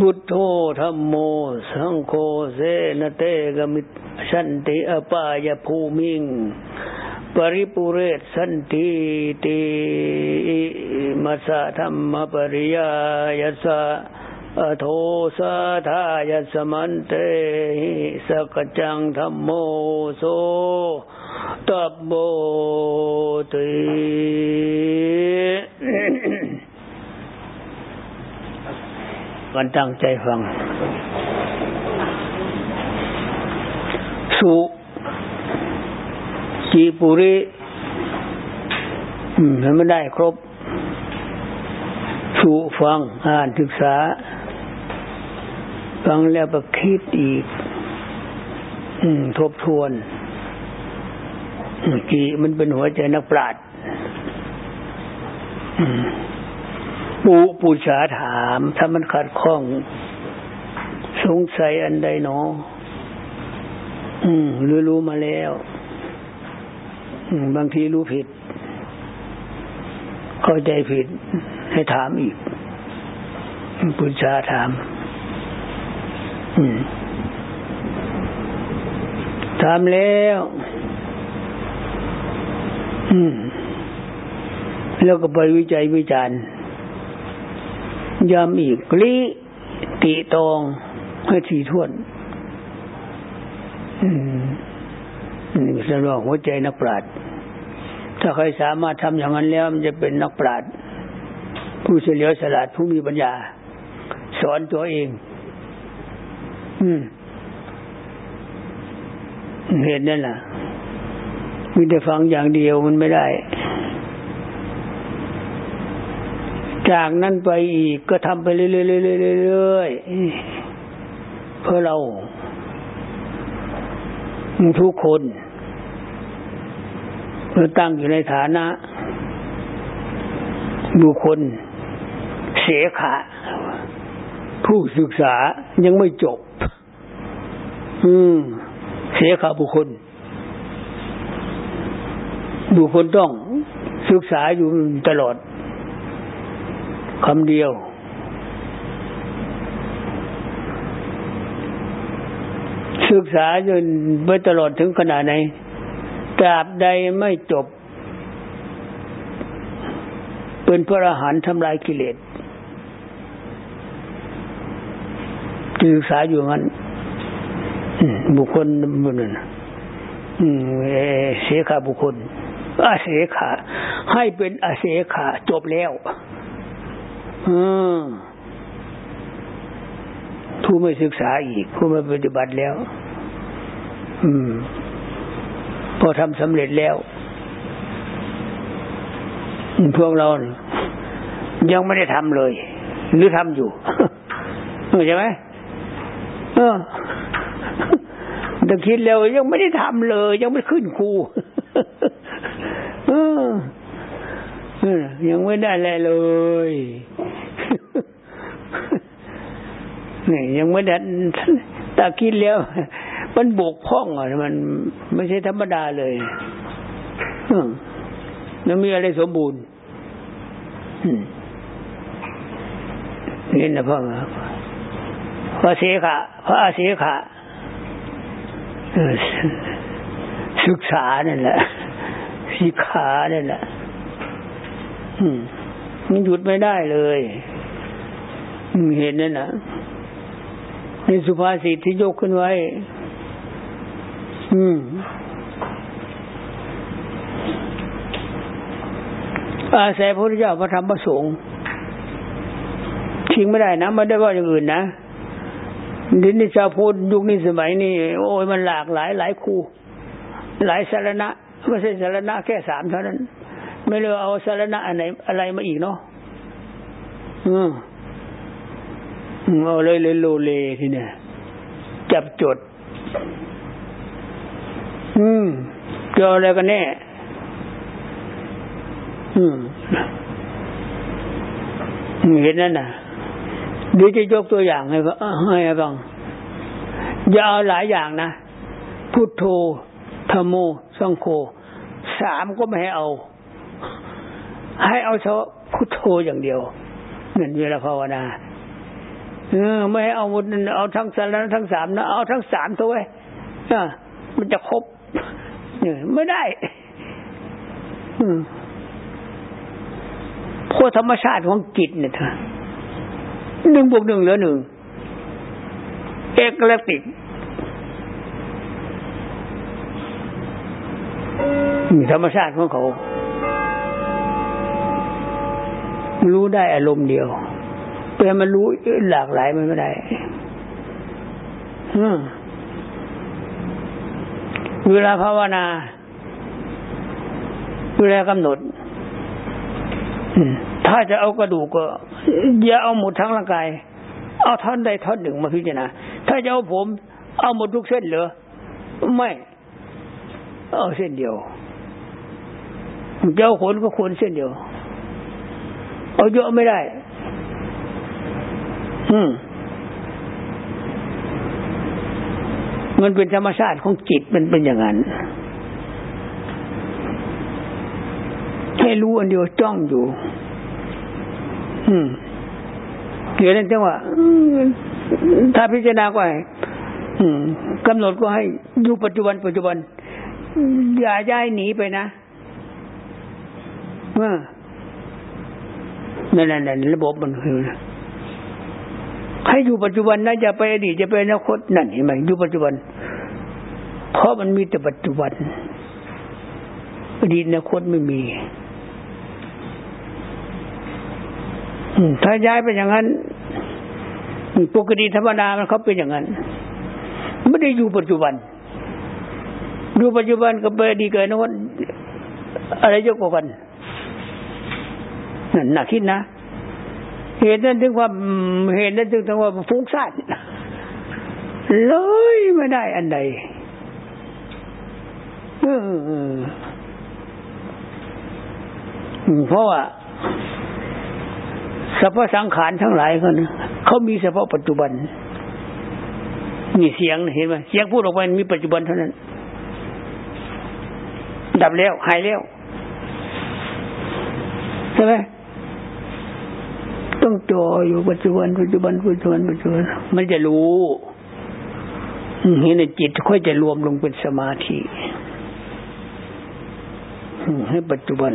บุตโธธรรมโม สังโฆเสนเตกมิสันติอปายภูมิง ปริปุเรศสันติติมัสะธรรมปริยายสะอโทสะทายสมันเตสกจังธรรมโมโสตับโบติ กันตั้งใจฟัง สุจีปุริมันไม่ได้ครบ สุฟังอ่านศึกษา ฟังแล้วก็คิดอีกทบทวนจีมันเป็นหัวใจนักปราชญ์ ปูปูชาถาม ถ้ามันขัดข้อง สงสัยอันใดหนออืมรู้รู้มาแล้วบางทีรู้ผิด เข้าใจผิด ให้ถามอีกปุชาถาม อืมถามแล้ว อืม แล้วก็ไปวิจัยวิจารณ์ ย้ำอีกลิติตองให้ทีท่วนนี่สำหรับหัวใจนักปราชญ์ถ้าใครสามารถทำอย่างนั้นแล้ว มันจะเป็นนักปราชญ์ผู้เฉลียวฉลาดผู้มีปัญญา สอนตัวเอง อืมเห็นนั่นแหละมีแต่ฟังอย่างเดียวมันไม่ได้ จากนั้นไปอีกก็ทำไปเรื่อยๆเพื่อเรา ทุกคนเมื่อตั้งอยู่ในฐานะ บุคคล เสียขาผู้ศึกษายังไม่จบ อืม เสียขาบุคคล บุคคลต้องศึกษาอยู่ตลอด คำเดียว ศึกษาจนไปตลอดถึงขนาดไหนตราบใดไม่จบ เป็นพระอรหันต์ทำลายกิเลสศึกษาอยู่งั้นบุคคลบุนั้นเสขาบุคคลอาเสขาให้เป็นอาเสขาจบแล้ว ผู้ไม่ศึกษาอีก ผู้ไม่ปฏิบัติแล้ว อืม พอทำสำเร็จแล้วพวกเรายังไม่ได้ทำเลย หรือทำอยู่ใช่ไหมเออแต่คิดแล้วยังไม่ได้ทำเลย ยังไม่ขึ้นครูเออ ยังไม่ได้อะไรเลยนี่ยังไม่ได้ตาคิดแล้ว มันบกพร่องอะมันไม่ใช่ธรรมดาเลยมันมีอะไรสมบูรณ์นี่นะพ่อพระเสขะพระอาเสขะศึกษานั่นแหละสิขานั่นแหละ มันหยุดไม่ได้เลยเห็นนั่นนะในสุภาษิตที่ยกขึ้นไว้ อืมอาศัยพระพุทธเจ้าพระธรรมพระสงฆ์ทิ้งไม่ได้นะไม่ได้ว่าอย่างอื่นนะดินนิชาพูดยุคนี้สมัยนี้โอ้ยมันหลากหลายหลายคู่หลายสารณะไม่ใช่สารณะแค่สามเท่านั้น ไม่เลยเอาสารณะอะไรอะไรมาอีกเนาะอืมเอาเลยเลยโลเลทีเนี่ย จับจด อืมเจออะไรกันแน่ อืมเห็นนั่นน่ะเดี๋ยวจะยกตัวอย่างให้ให้ฟังอย่าเอาหลายอย่างนะพุทโธธโม สังโฆสามก็ไม่ให้เอา ให้เอาเฉพาะพุทโธอย่างเดียวเหมือนเวลาภาวนาเออไม่ให้เอาหมดเอาทั้งสารทั้งสามนะเอาทั้งสามตัวไว้มันจะครบเนี่ยไม่ได้อืมเพราะธรรมชาติของจิตเนี่ยเธอหนึ่งบวกหนึ่งเหลือหนึ่งเอกลักษณ์ธรรมชาติของเขา รู้ได้อารมณ์เดียวเพื่อมันรู้หลากหลายมันไม่ได้เวลาภาวนาเวลากำหนดถ้าจะเอากระดูกก็อย่าเอาหมดทั้งร่างกาย เอาท่อนใดท่อนหนึ่งมาพิจารณาถ้าจะเอาผม เอาหมดทุกเส้นเหรอไม่เอาเส้นเดียวจะเอาขนก็ขนเส้นเดียว เอาเยอะไม่ได้ อืมมันเป็นธรรมชาติของจิตมันเป็นอย่างนั้นให้รู้อันเดียวจ้องอยู่ อืมเดี๋ยวนั้นจังว่าถ้าพิจารณาก็ให้กำหนดก็ให้อยู่ปัจจุบันปัจจุบัน อย่าย้ายหนีไปนะว่า นั่นนั่นระบบมันคือให้อยู่ปัจจุบันนะอย่าไปอดีตจะไปอนาคตนั่นเห็นไหมอยู่ปัจจุบัน เพราะมันมีแต่ปัจจุบันอดีตอนาคตไม่มีถ้าย้ายไปอย่างนั้นปกติธรรมดามันเขาเป็นอย่างนั้นไม่ได้อยู่ปัจจุบันอยู่ปัจจุบันกับไปดีเกินนะว่าอะไรเยอะกว่ากัน นั่นหนักคิดนะ เหตุนั้นถึงความเหตุนั้นถึงถึงว่าฟุ้งซ่านเลยไม่ได้อันใดเพราะว่าสรรพสังขารทั้งหลายเขาเขามีเฉพาะปัจจุบัน มีเสียงเห็นไหมเสียงพูดออกไปมีปัจจุบันเท่านั้น ดับแล้ว หายแล้ว ใช่ไหม ต้องจออยู่ปัจจุบันปัจจุบันปัจจุบันปัจจุบันมันจะรู้เห็นในจิตค่อยจะรวมลงเป็นสมาธิให้ปัจจุบัน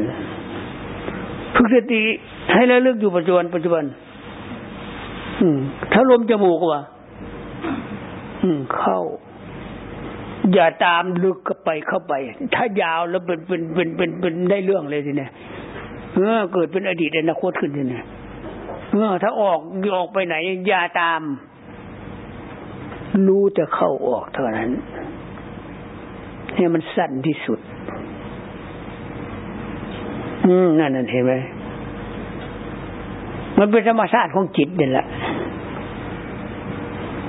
ฝึกสติให้ระลึกอยู่ปัจจุบันปัจจุบัน อืม ถ้าลมจมูกว่า อืม เข้า อย่าตามลึกเข้าไปเข้าไป ถ้ายาวแล้วเป็นเป็นเป็นเป็นเป็นได้เรื่องเลยทีเนี่ยเออเกิดเป็นอดีตอนาคตขึ้นทีเนี่ย เออถ้าออกออกไปไหน อย่าตาม รู้จะเข้าออกเท่านั้นเนี่ยมันสั้นที่สุด อืมนั่นนั่นเห็นไหมมันเป็นธรรมชาติของจิตนี่และ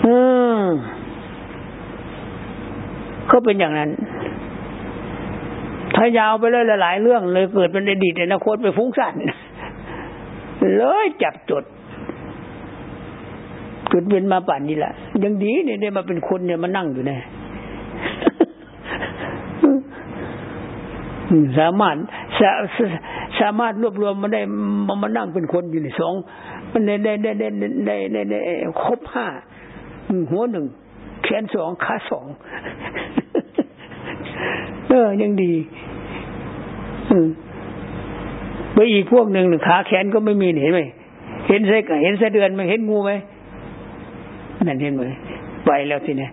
อืมเขาเป็นอย่างนั้น ถ้ายาวไปเลยหลายเรื่องเลยเกิดเป็นอดีตอนาคตไปฟุ้งซ่าน เลยจับจดจุดเป็นมาป่านนี้แหละยังดีเนี่ยได้มาเป็นคนเนี่ยมานั่งอยู่เนี่ยสามารถสามารถรวบรวมมาได้มามานั่งเป็นคนอยู่ในสองมันได้ได้ได้ได้ได้ได้ได้ครบห้าหัวหนึ่งแขนสองขาสองเออยังดี ไปอีกพวกหนึ่งขาแขนก็ไม่มีเห็นไหมเห็นไส้เห็นไส้เดือนไหมเห็นงูไหมนั่นเห็นไหมไปแล้วทีนี้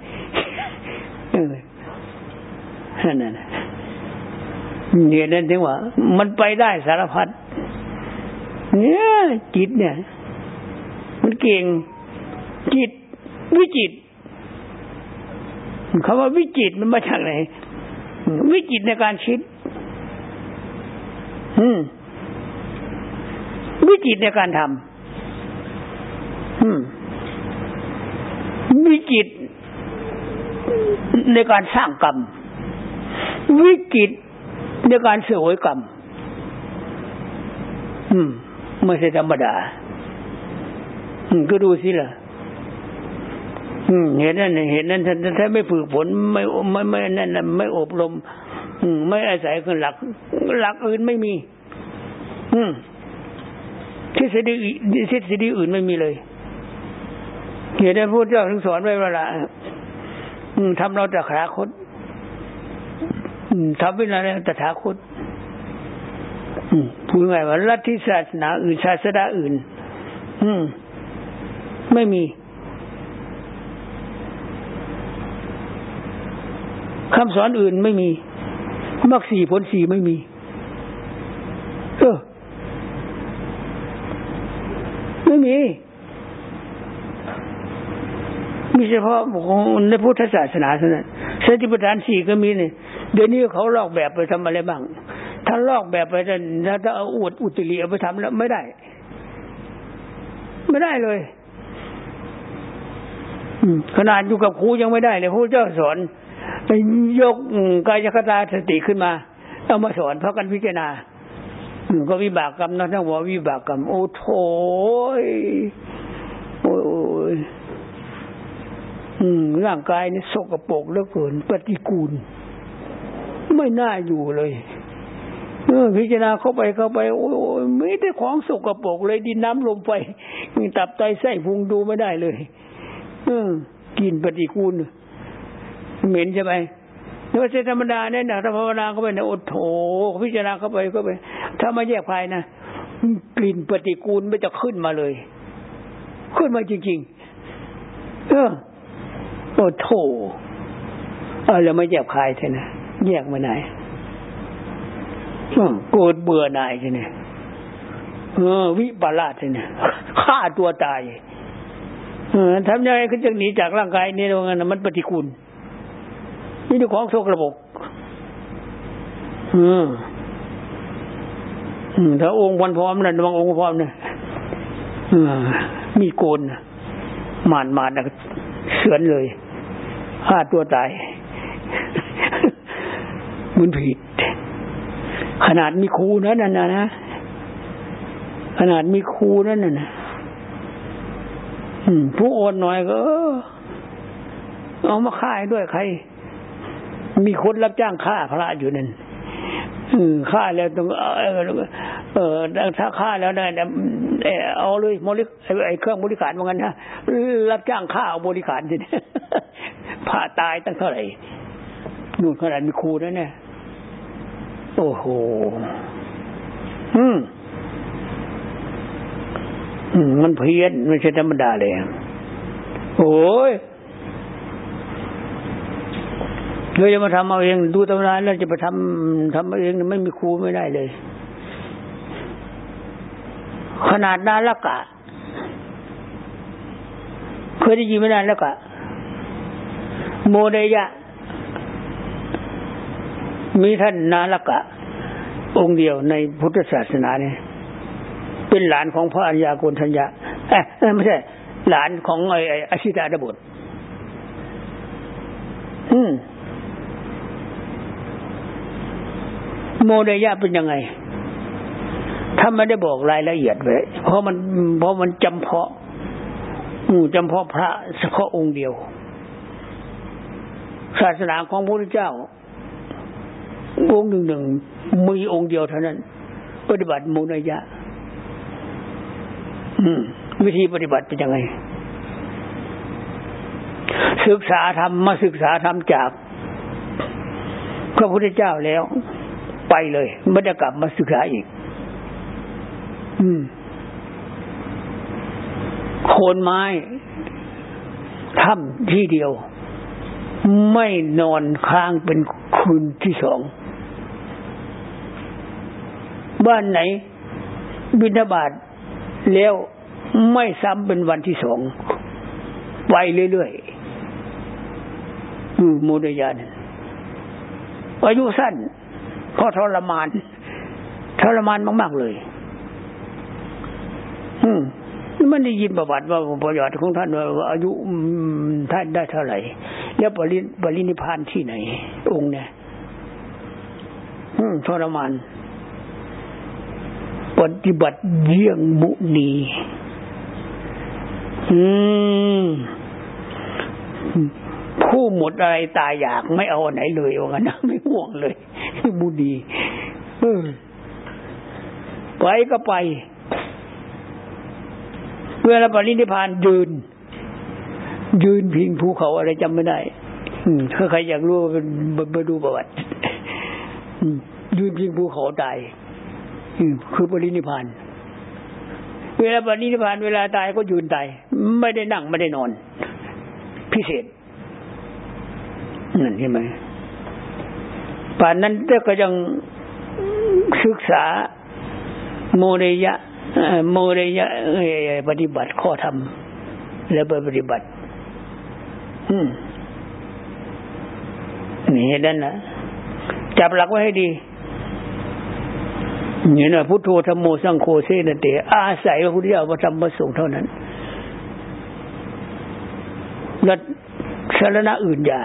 นั่นน่ะเนี่ยนั่นถึงว่า มันไปได้สารพัดเนี่ยจิตเนี่ย มันเก่งจิตวิจิตคำว่าวิจิตมันมาจากไหนวิจิตในการคิด อืม จิตในการทำอืมวิจิตในการสร้างกรรม วิกฤตในการเสวยกรรมอืมไม่ใช่ธรรมดาอืมก็ดูสิล่ะอืมเห็นนั่นเห็นนั่นถ้าถ้าไม่ฝึกฝนไม่ไม่ไม่นั่นไม่อบรมอืมไม่อาศัยคนหลัก หลักอื่นไม่มี อืม ทฤษฎีทฤษฎีอื่นไม่มีเลยเห็นได้พูดเจ้าถึงสอนไว้เวลาทำเราตถาคตทำวินัยตถาคตพูดง่ายว่าลัทธิศาสนาอื่นศาสนาอื่น อืม ไม่มีคำสอนอื่นไม่มีมรรคสี่ผลสี่ไม่มี เออ ไม่มี มีเฉพาะของในพุทธศาสนาเท่านั้นสติปัฏฐานสี่ก็มีเนี่ยเดี๋ยวนี้เขาลอกแบบไปทำอะไรบ้าง ถ้าลอกแบบไปถ้าถ้าเอาอวดอุตริเอาไปทำแล้วไม่ได้ ไม่ได้เลยขนาดอยู่กับครูยังไม่ได้เลยครูเจ้าสอนยกกายคตาสติขึ้นมา เอามาสอนเพราะกันพิจารณา ก็วิบากกรรมนะทั้งว่าวิบากกรรมโอ้โถยโอ้ยร่างกายนี่สกปรกเหลือเกินปฏิกูล ไม่น่าอยู่เลยเออพิจารณาเข้าไปเข้าไป โอ้ยไม่ได้ของสกปรกเลยดินน้ำลมไฟมีตับไตไส้พุงดูไม่ได้เลย เออกินปฏิกูลเหม็นใช่ไหมไม่ใช่ธรรมดาเนี่ยนะถ้าภาวนาเข้าไปนะโอ้โถพิจารณาเข้าไปเข้าไป ถ้ามาแยกภายนะกลิ่นปฏิกูลไม่จะขึ้นมาเลย ขึ้นมาจริง ๆ เออโอ้โถเออแล้วไม่แยกภายใช่ไหมแยกมาไหนโกรธเบื่อหน่ายใช่ไหมเออ วิปลาสใช่ไหมฆ่าตัวตายเออทำยังไงก็จะหนีจากร่างกายนี่ตรงนั้นมันปฏิกูลนี่ดูของโชกระบกอืม ถ้าองค์พันพร้อมนั่นบางองค์พร้อมเนี่ยมีโกนหมานหมานนะเสือนเลยฆ่าตัวตายมันผิด ขนาดมีครูนั่นน่ะนะขนาดมีครูนั่นน่ะนะผู้โอนหน่อยก็เอามาค่ายด้วยใคร มีคนรับจ้างฆ่าพระอยู่นั่น ฆ่าแล้วต้องเออถ้าฆ่าแล้วได้เอาเลยบริไอ้เครื่องบริการเหมือนกันนะรับจ้างฆ่าเอาบริการสิผ่าตายตั้งเท่าไหร่นู่นขนาดมีครูนั่นเนี่ยโอ้โหอืมมันเพี้ยนไม่ใช่ธรรมดาเลยโอ้ย เราจะมาทำเอาเอง ดูตำราแล้วจะไปทำทำเอาเองไม่มีครูไม่ได้เลย ขนาดนาลกะเคยได้ยินไม่นานล้วกะโมเดยะ มีท่านนาลกะ องค์เดียวในพุทธศาสนาเนี่ยเป็นหลานของพระอัญญาโกณทัญญาเอ๊ะไม่ใช่ หลานของไอ้อชิตาดบุตรอืม โมเดยะเป็นยังไงถ้าไม่ได้บอกรายละเอียดไว้เพราะมันเพราะมันจำเพาะจำเพาะพระเฉพาะองค์เดียว ศาสนาของพระพุทธเจ้า องค์หนึ่งหนึ่งมีองค์เดียวเท่านั้น ปฏิบัติโมนยะวิธีปฏิบัติเป็นยังไง ศึกษาธรรมมาศึกษาธรรมจากพระพุทธเจ้าแล้ว ไปเลยไม่ได้กลับมาศึกษาอีก อืม โคนไม้ถ้ำที่เดียว ไม่นอนค้างเป็นคืนที่สอง บ้านไหน บินาบาตแล้วไม่ซ้ำเป็นวันที่สอง ไปเรื่อยๆอืมโมเดยานอายุสั้น เพราะทรมานทรมานมากๆเลย อืมมันได้ยินประวัติว่าประวัติของท่านว่าอายุท่านได้เท่าไหร่ แล้วปริปรินิพานที่ไหน องค์เนี่ยทรมาน ปฏิบัติเยี่ยงมุนีอืม ผู้หมดอะไรตายอยากไม่เอาไหนเลยว่างั้นไม่ห่วงเลยมุนีไปก็ไปเวลาปรินิพานยืน ยืนพิงภูเขาอะไรจำไม่ได้ถ้าใครอยากรู้ไปดูประวัติยืนพิงภูเขาตายคือปรินิพานเวลาปรินิพานเวลาตายก็ยืนตายไม่ได้นั่งไม่ได้นอน พิเศษ นั่นใช่ไหมป่านนั้นก็ยังศึกษาโมเรยะโมเรยะปฏิบัติข้อธรรม แล้วไปปฏิบัติ อืมนี่เห็นั่นนะจับหลักไว้ให้ดีนี่นะพุทโธธรรมโมสังโฆเสนเตอาศัยพระพุทธเจ้าพระธรรมพระสงฆ์เท่านั้นและสารณะอื่นอย่า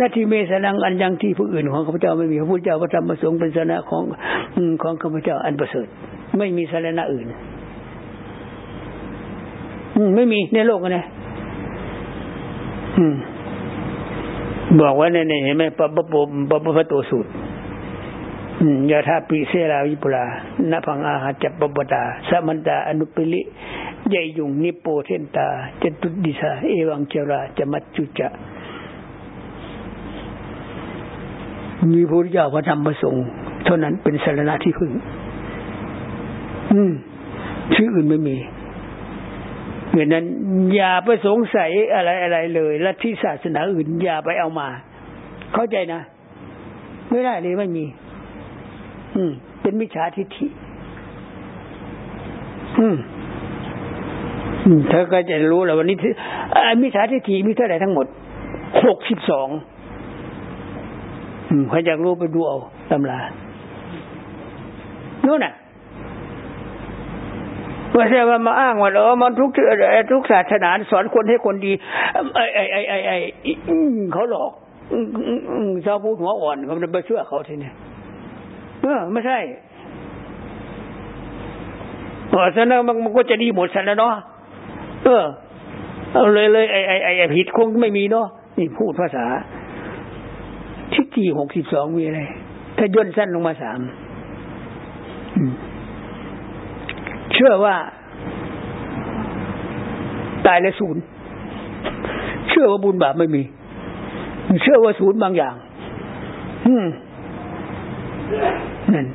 นาทีเมสนังอันยังที่ผู้อื่นของข้าพเจ้าไม่มีพระพุทธเจ้าพระธรรมพระสงฆ์เป็นสารณะของของข้าพเจ้าอันประเสริฐ ไม่มีสาระอื่นไม่มีในโลกนะบอกว่าในในเห็นไหมปะปะปะปะปะตัวสูตรยาธาปีเสราวิปุลานาพังอาหาจับปปตาสมันตาอนุปิลิใหญ่ยุงนิโปเทนตาจตุดิสาเอวังเจราจะมัจจุจะ มีพระพุทธเจ้าพระธรรมพระสงฆ์เท่านั้นเป็นสารณะที่พึ่ง อืมชื่ออื่นไม่มีเหมือนนั้น อย่าไปสงสัยอะไรอะไรเลยและที่ศาสนาอื่น อย่าไปเอามา เข้าใจนะ ไม่ได้เลยไม่มี อืม เป็นมิจฉาทิฏฐิ อืมเธอก็จะรู้แล้ววันนี้มิจฉาทิฏฐิมีเท่าไหร่ทั้งหมดหกสิบสอง ใครอยากรู้ไปดูเอาตำรานู่นน่ะไม่ใช่ว่ามาอ้างว่าเออมันทุกทุกศาสนาสอนคนให้คนดี ไอ้ไอ้ไอ้ไอ้ไอ้เขาหลอกชาวพูดหัวอ่อนเขาจะไปเชื่อเขาทีนี้เออไม่ใช่เพราะฉะนั้นมันก็จะดีหมดสันแล้วเนาะเออเอาเลยเลยไอ้ไอ้ไอ้ผิดคงไม่มีเนาะนี่พูดภาษา ทิฏฐิหกสิบสองมีอะไร ถ้าย่นสั้นลงมาสามเชื่อว่า ตายแล้วศูนย์ เชื่อว่าบุญบาปไม่มี เชื่อว่าศูนย์บางอย่าง อืมนั่น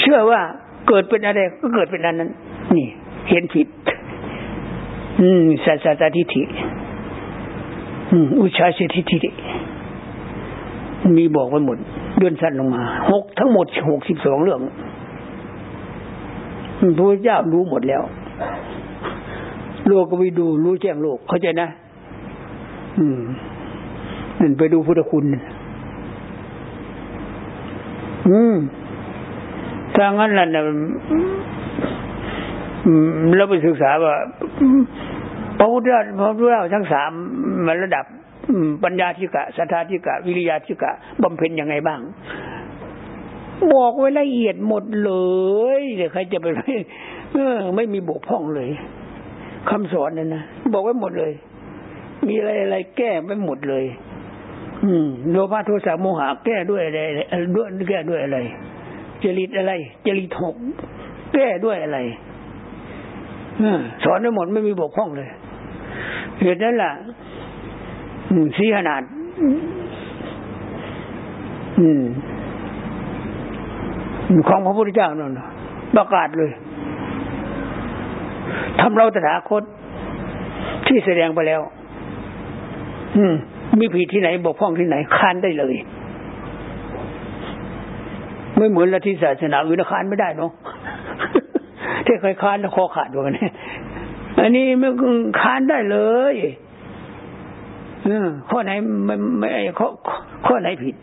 เชื่อว่าเกิดเป็นอะไรก็เกิดเป็นอันนั้น นี่ เห็นผิด อืมสัจจทิฏฐิ อุชาเศรษฐิมีบอกไว้หมดย่นสั้นลงมาหกทั้งหมดหกสิบสองเรื่องพระเจ้ารู้หมดแล้ว โลกก็ไปดูรู้แจ้งโลก เข้าใจนะ อืมนั่นไปดูพุทธคุณ อืมถ้างั้นล่ะเราไปศึกษาว่า พระพุทธเจ้าพระพุทธเจ้าทั้งสามมันระดับปัญญาธิกะสัทธาธิกะ วิริยาธิกะบำเพ็ญยังไงบ้าง บอกไว้ละเอียดหมดเลยเดี๋ยวใครจะไปเออไม่มีบกพร่องเลยคำสอนนั่นนะบอกไว้หมดเลย มีอะไรอะไรแก้ไว้หมดเลย อืมโลภะโทสะโมหะแก้ด้วยอะไรด้วยแก้ด้วยอะไร จริตอะไร จริตหกแก้ด้วยอะไรสอนได้หมดไม่มีบกพร่องเลย เหตุนั้นล่ะสีขนาด อืม ของพระพุทธเจ้านั่นประกาศเลยทำเราตถาคต ที่แสดงไปแล้ว อืม มีผิดที่ไหนบกพร่องที่ไหนค้านได้เลย ไม่เหมือนละที่ศาสนาอื่นค้านไม่ได้เนาะที่เคยค้านแล้วคอขาดด้วยกัน อันนี้ไม่ค้านได้เลยเออข้อไหนไม่ไม่ข้อข้อไหนผิด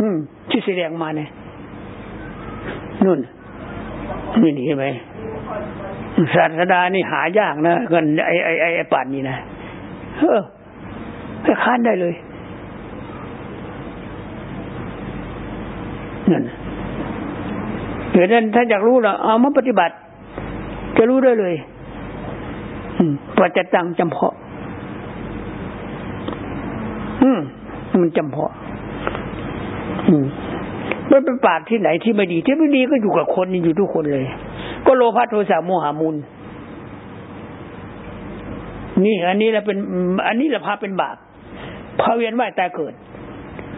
อืมที่แสดงมาเนี่ยนู่นนี่เห็นไหมศาสดานี่หายากนะกันไอไอไอไอป่านนี่นะเออค้านได้เลยนั่นเดี๋ยวนั้นถ้าอยากรู้ละเอามาปฏิบัติ จะรู้ได้เลยปัจจตังจำเพาะ อืม มันจำเพาะ อืมไมันเป็นปากที่ไหนที่ไม่ดี ที่ไม่ดีก็อยู่กับคนอยู่ทุกคนเลย ก็โลภะโทสะโมหามูล นี่ อันนี้แหละเป็น อันนี้แหละพาเป็นบาปพาเวียนว่ายตายเกิด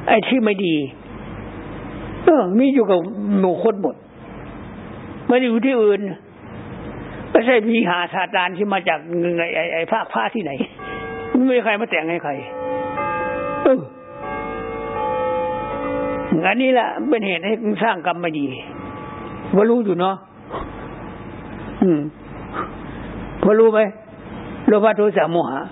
ไอ้ที่ไม่ดีเออมีอยู่กับหมู่คนหมดไม่ได้อยู่ที่อื่น ไม่ใช่มีหาซาตานที่มาจากไอ้ไอ้ไอ้ภาคผ้าที่ไหนไม่มีใครมาแต่งให้ใครเอออันนี้แหละเป็นเหตุให้สร้างกรรมไม่ดีว่ารู้อยู่เนาะอืมพอรู้ไหมโลภะโทสะโมหะ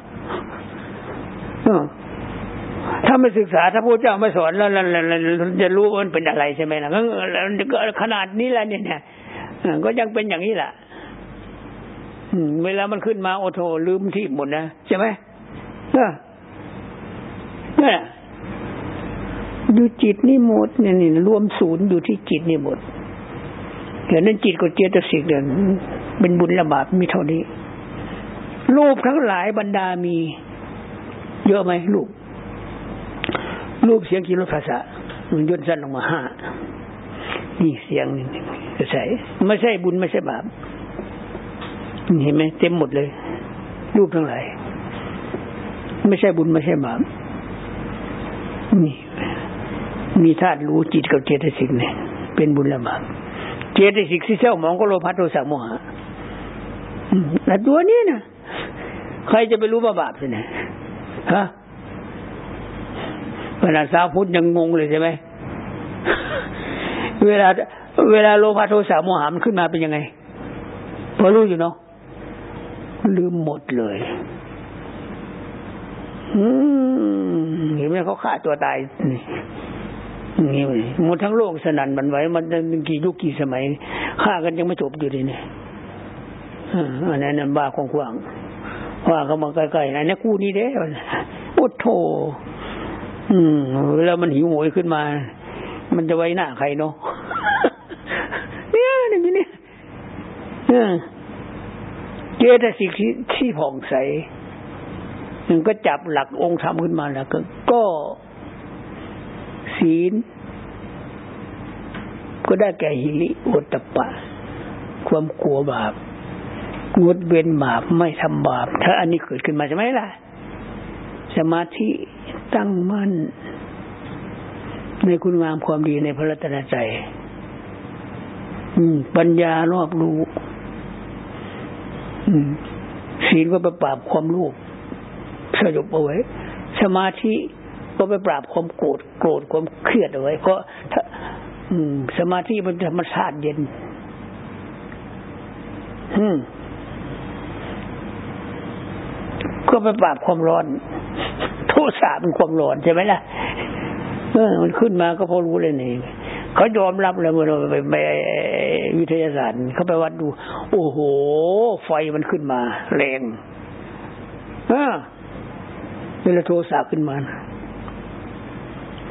ถ้าไม่ศึกษาถ้าพระเจ้าไม่สอนแล้วจะรู้ว่ามันเป็นอะไรใช่ไหมล่ะก็ขนาดนี้แล้วเนี่ยก็ยังเป็นอย่างนี้แหละ เวลามันขึ้นมาโอโทลืมที่หมดนะใช่ไหมเนี่ยอยู่จิตนี่หมดเนี่ยนี่รวมศูนย์อยู่ที่จิตนี่หมดเดี๋ยวนั้นจิตก็เจตสิกเดินเป็นบุญละบาปมีเท่านี้รูปทั้งหลายบรรดามี เยอะไหมรูปรูปเสียงกิรภาษามันย่นสั้นลงมาห้านี่เสียงนี่ใช่ไม่ใช่บุญไม่ใช่บาป เห็นไหมเต็มหมดเลย รูปทั้งหลาย ไม่ใช่บุญไม่ใช่บาปนี่ มีธาตุรู้จิตกับเจตสิกเนี่ยเป็นบุญละบาปเจตสิกที่เจ้ามองก็โลภะโทสะโมหะแต่ตัวนี้นะใครจะไปรู้ว่าบาปสินะฮะเวลาสาวพุทธยังงงเลยใช่ไหมเวลา เวลาโลภะโทสะโมหะมันขึ้นมาเป็นยังไงพอรู้อยู่เนาะ ลืมหมดเลยอืมเห็นไหมเขาฆ่าตัวตายนี่หมดทั้งโลกสนั่นบันไหวมันเป็นกี่ยุคกี่สมัยฆ่ากันยังไม่จบอยู่ดีเนี่ยอันนั้นบ้าของขวางว่าเขามาใกล้ๆนะนี่กูนี่เด้โอ้โถอืมเวลามันหิวโหยขึ้นมา มันจะไว้หน้าใครเนาะเนี่ยนี้เนี่ย เจตสิกที่ผ่องใสมันก็จับหลักองค์ธรรมขึ้นมาแล้วก็ก็ศีล ก็ได้แก่หิริโอตปะ ความกลัวบาปงดเว้นบาปไม่ทำบาป ถ้าอันนี้เกิดขึ้นมาใช่ไหมล่ะ สมาธิตั้งมั่น ในคุณงามความดีในพระรัตนใจปัญญารอบรู้ ศีลก็ไปปราบความรู้สยบเอาไว้ สมาธิก็ไปปราบความโกรธโกรธความเครียดเอาไว้ เพราะสมาธิมันธรรมชาติเย็น อืมก็ไปปราบความร้อน โทสะเป็นความร้อนใช่ไหมล่ะเออมันขึ้นมาก็พอรู้เลยนี่เขายอมรับเลยมื่อเราไปไป วิทยาศาสตร์เขาไปวัดดู โอ้โห ไฟมันขึ้นมา แรงเออเวลาโทสะขึ้นมา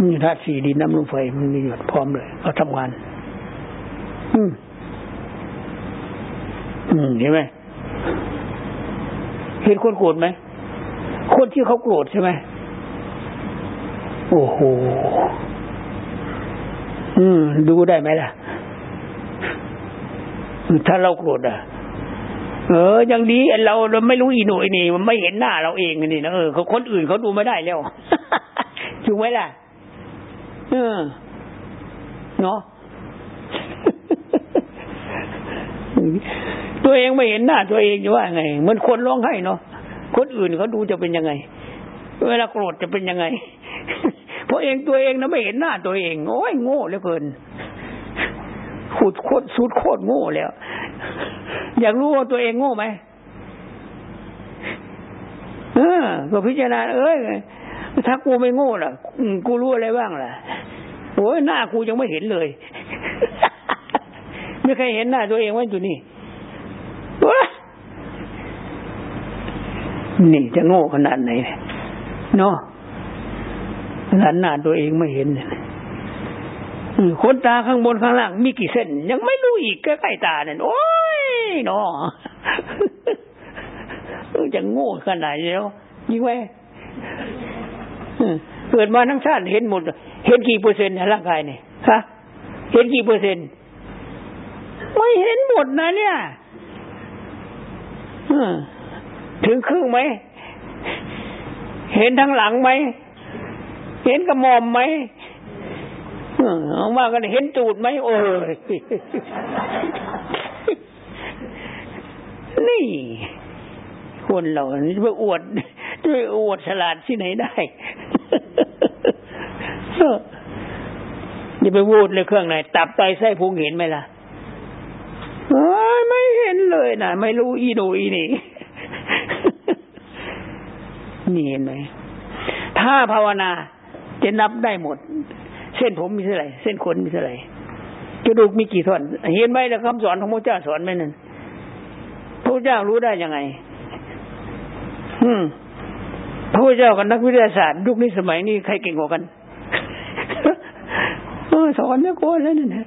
นี่ธาตุสี่ดินน้ำลมไฟมันมีอยู่พร้อมเลยเขาทำงาน อืม อืมเห็นไหมเห็นคนโกรธไหมคนที่เขาโกรธใช่ไหมโอ้โห อืม ดูได้ไหมล่ะ ถ้าเราโกรธอะ เออ ยังดีเราเราไม่รู้อีหนุ่ยนี่มันไม่เห็นหน้าเราเองนี่นะเออเขาคนอื่นเขาดูไม่ได้แล้วถูกไหมล่ะเออเนาะตัวเองไม่เห็นหน้าตัวเองจะว่าไงเหมือนคนร้องไห้เนาะคนอื่นเขาดูจะเป็นยังไง เวลาโกรธจะเป็นยังไง เพราะเองตัวเองนะไม่เห็นหน้าตัวเองโอ้ยโง่เหลือเกิน ขุดโคตรสุดโคตรโง่แล้ว อยากรู้ว่าตัวเองโง่ไหมเออก็พิจารณาเอ้ยถ้ากูไม่โง่ล่ะกูรู้อะไรบ้างล่ะโอ้ยหน้ากูยังไม่เห็นเลย ไม่เคยเห็นหน้าตัวเองไว้อยู่นี่นี่จะโง่ขนาดไหนเนาะขนาดหน้าตัวเองไม่เห็นเนี่ย ขนตาข้างบนข้างล่างมีกี่เส้น ยังไม่รู้อีกใกล้ตาเนี่ยโอ้ยเนาะจะโง่ขนาดนี้แล้วยิ่งไว้เกิดมาทั้งชาติเห็นหมด เห็นกี่เปอร์เซ็นต์ในร่างกายเนี่ยฮะเห็นกี่เปอร์เซ็นต์ไม่เห็นหมดนะเนี่ยถึงครึ่งไหม เห็นทั้งหลังไหม เห็นกระหม่อมไหม เอามากันเห็นตูดไหมโอ้ยนี่คนเรานี่ไปอวดด้วยอวดฉลาดที่ไหนได้อย่าไปวูดเลยเครื่องไหนตับไตไส้พุงเห็นไหมล่ะไม่เห็นเลยนะไม่รู้อีโนอีนี่นี่เห็นไหมถ้าภาวนาจะนับได้หมด เส้นผมมีเท่าไหร่ เส้นขนมีเท่าไหร่กระดูกมีกี่ท่อน เห็นไหมแล้วคำสอนของพระเจ้าสอนไหมนั่นพระเจ้ารู้ได้ยังไง อืมพระเจ้ากับนักวิทยาศาสตร์ยุคนี้สมัยนี้ใครเก่งกว่ากันสอนเนี่ยโกนแล้วนี่นะ